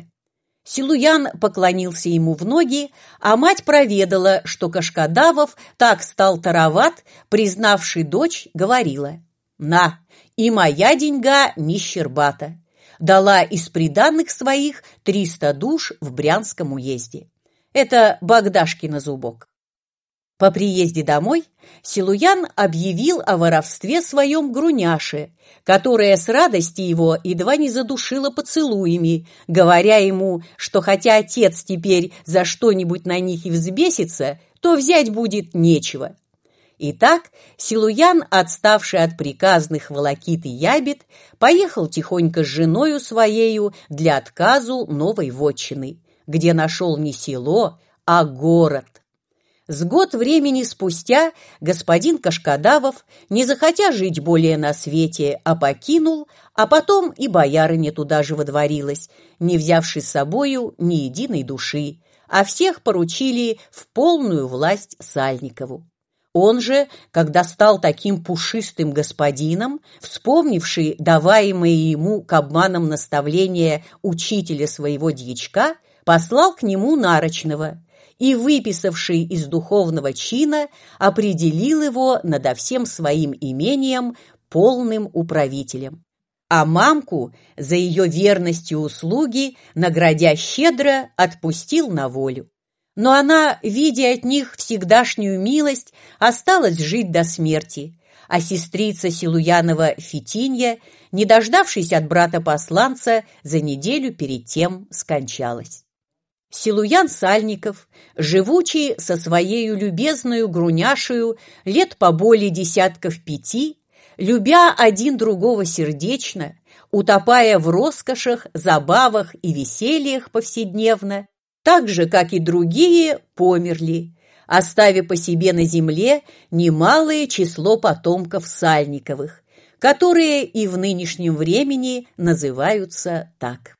Силуян поклонился ему в ноги, а мать проведала, что Кашкадавов так стал тароват, признавший дочь, говорила «На, и моя деньга не щербата. Дала из приданных своих триста душ в Брянском уезде. Это Богдашкина зубок. По приезде домой Силуян объявил о воровстве своем груняше, которая с радости его едва не задушила поцелуями, говоря ему, что хотя отец теперь за что-нибудь на них и взбесится, то взять будет нечего. Итак, Силуян, отставший от приказных волокит и ябед, поехал тихонько с женою своею для отказу новой вотчины, где нашел не село, а город. С год времени спустя господин Кашкадавов, не захотя жить более на свете, а покинул, а потом и боярыня туда же водворилась, не взявши с собою ни единой души, а всех поручили в полную власть Сальникову. Он же, когда стал таким пушистым господином, вспомнивший даваемые ему к обманам наставления учителя своего дьячка, послал к нему нарочного и, выписавший из духовного чина, определил его надо всем своим имением полным управителем. А мамку за ее верность и услуги, наградя щедро, отпустил на волю но она, видя от них всегдашнюю милость, осталась жить до смерти, а сестрица Силуянова Фитинья, не дождавшись от брата-посланца, за неделю перед тем скончалась. Силуян Сальников, живучий со своею любезною груняшею лет по более десятков пяти, любя один другого сердечно, утопая в роскошах, забавах и весельях повседневно, так же, как и другие, померли, оставив по себе на земле немалое число потомков Сальниковых, которые и в нынешнем времени называются так.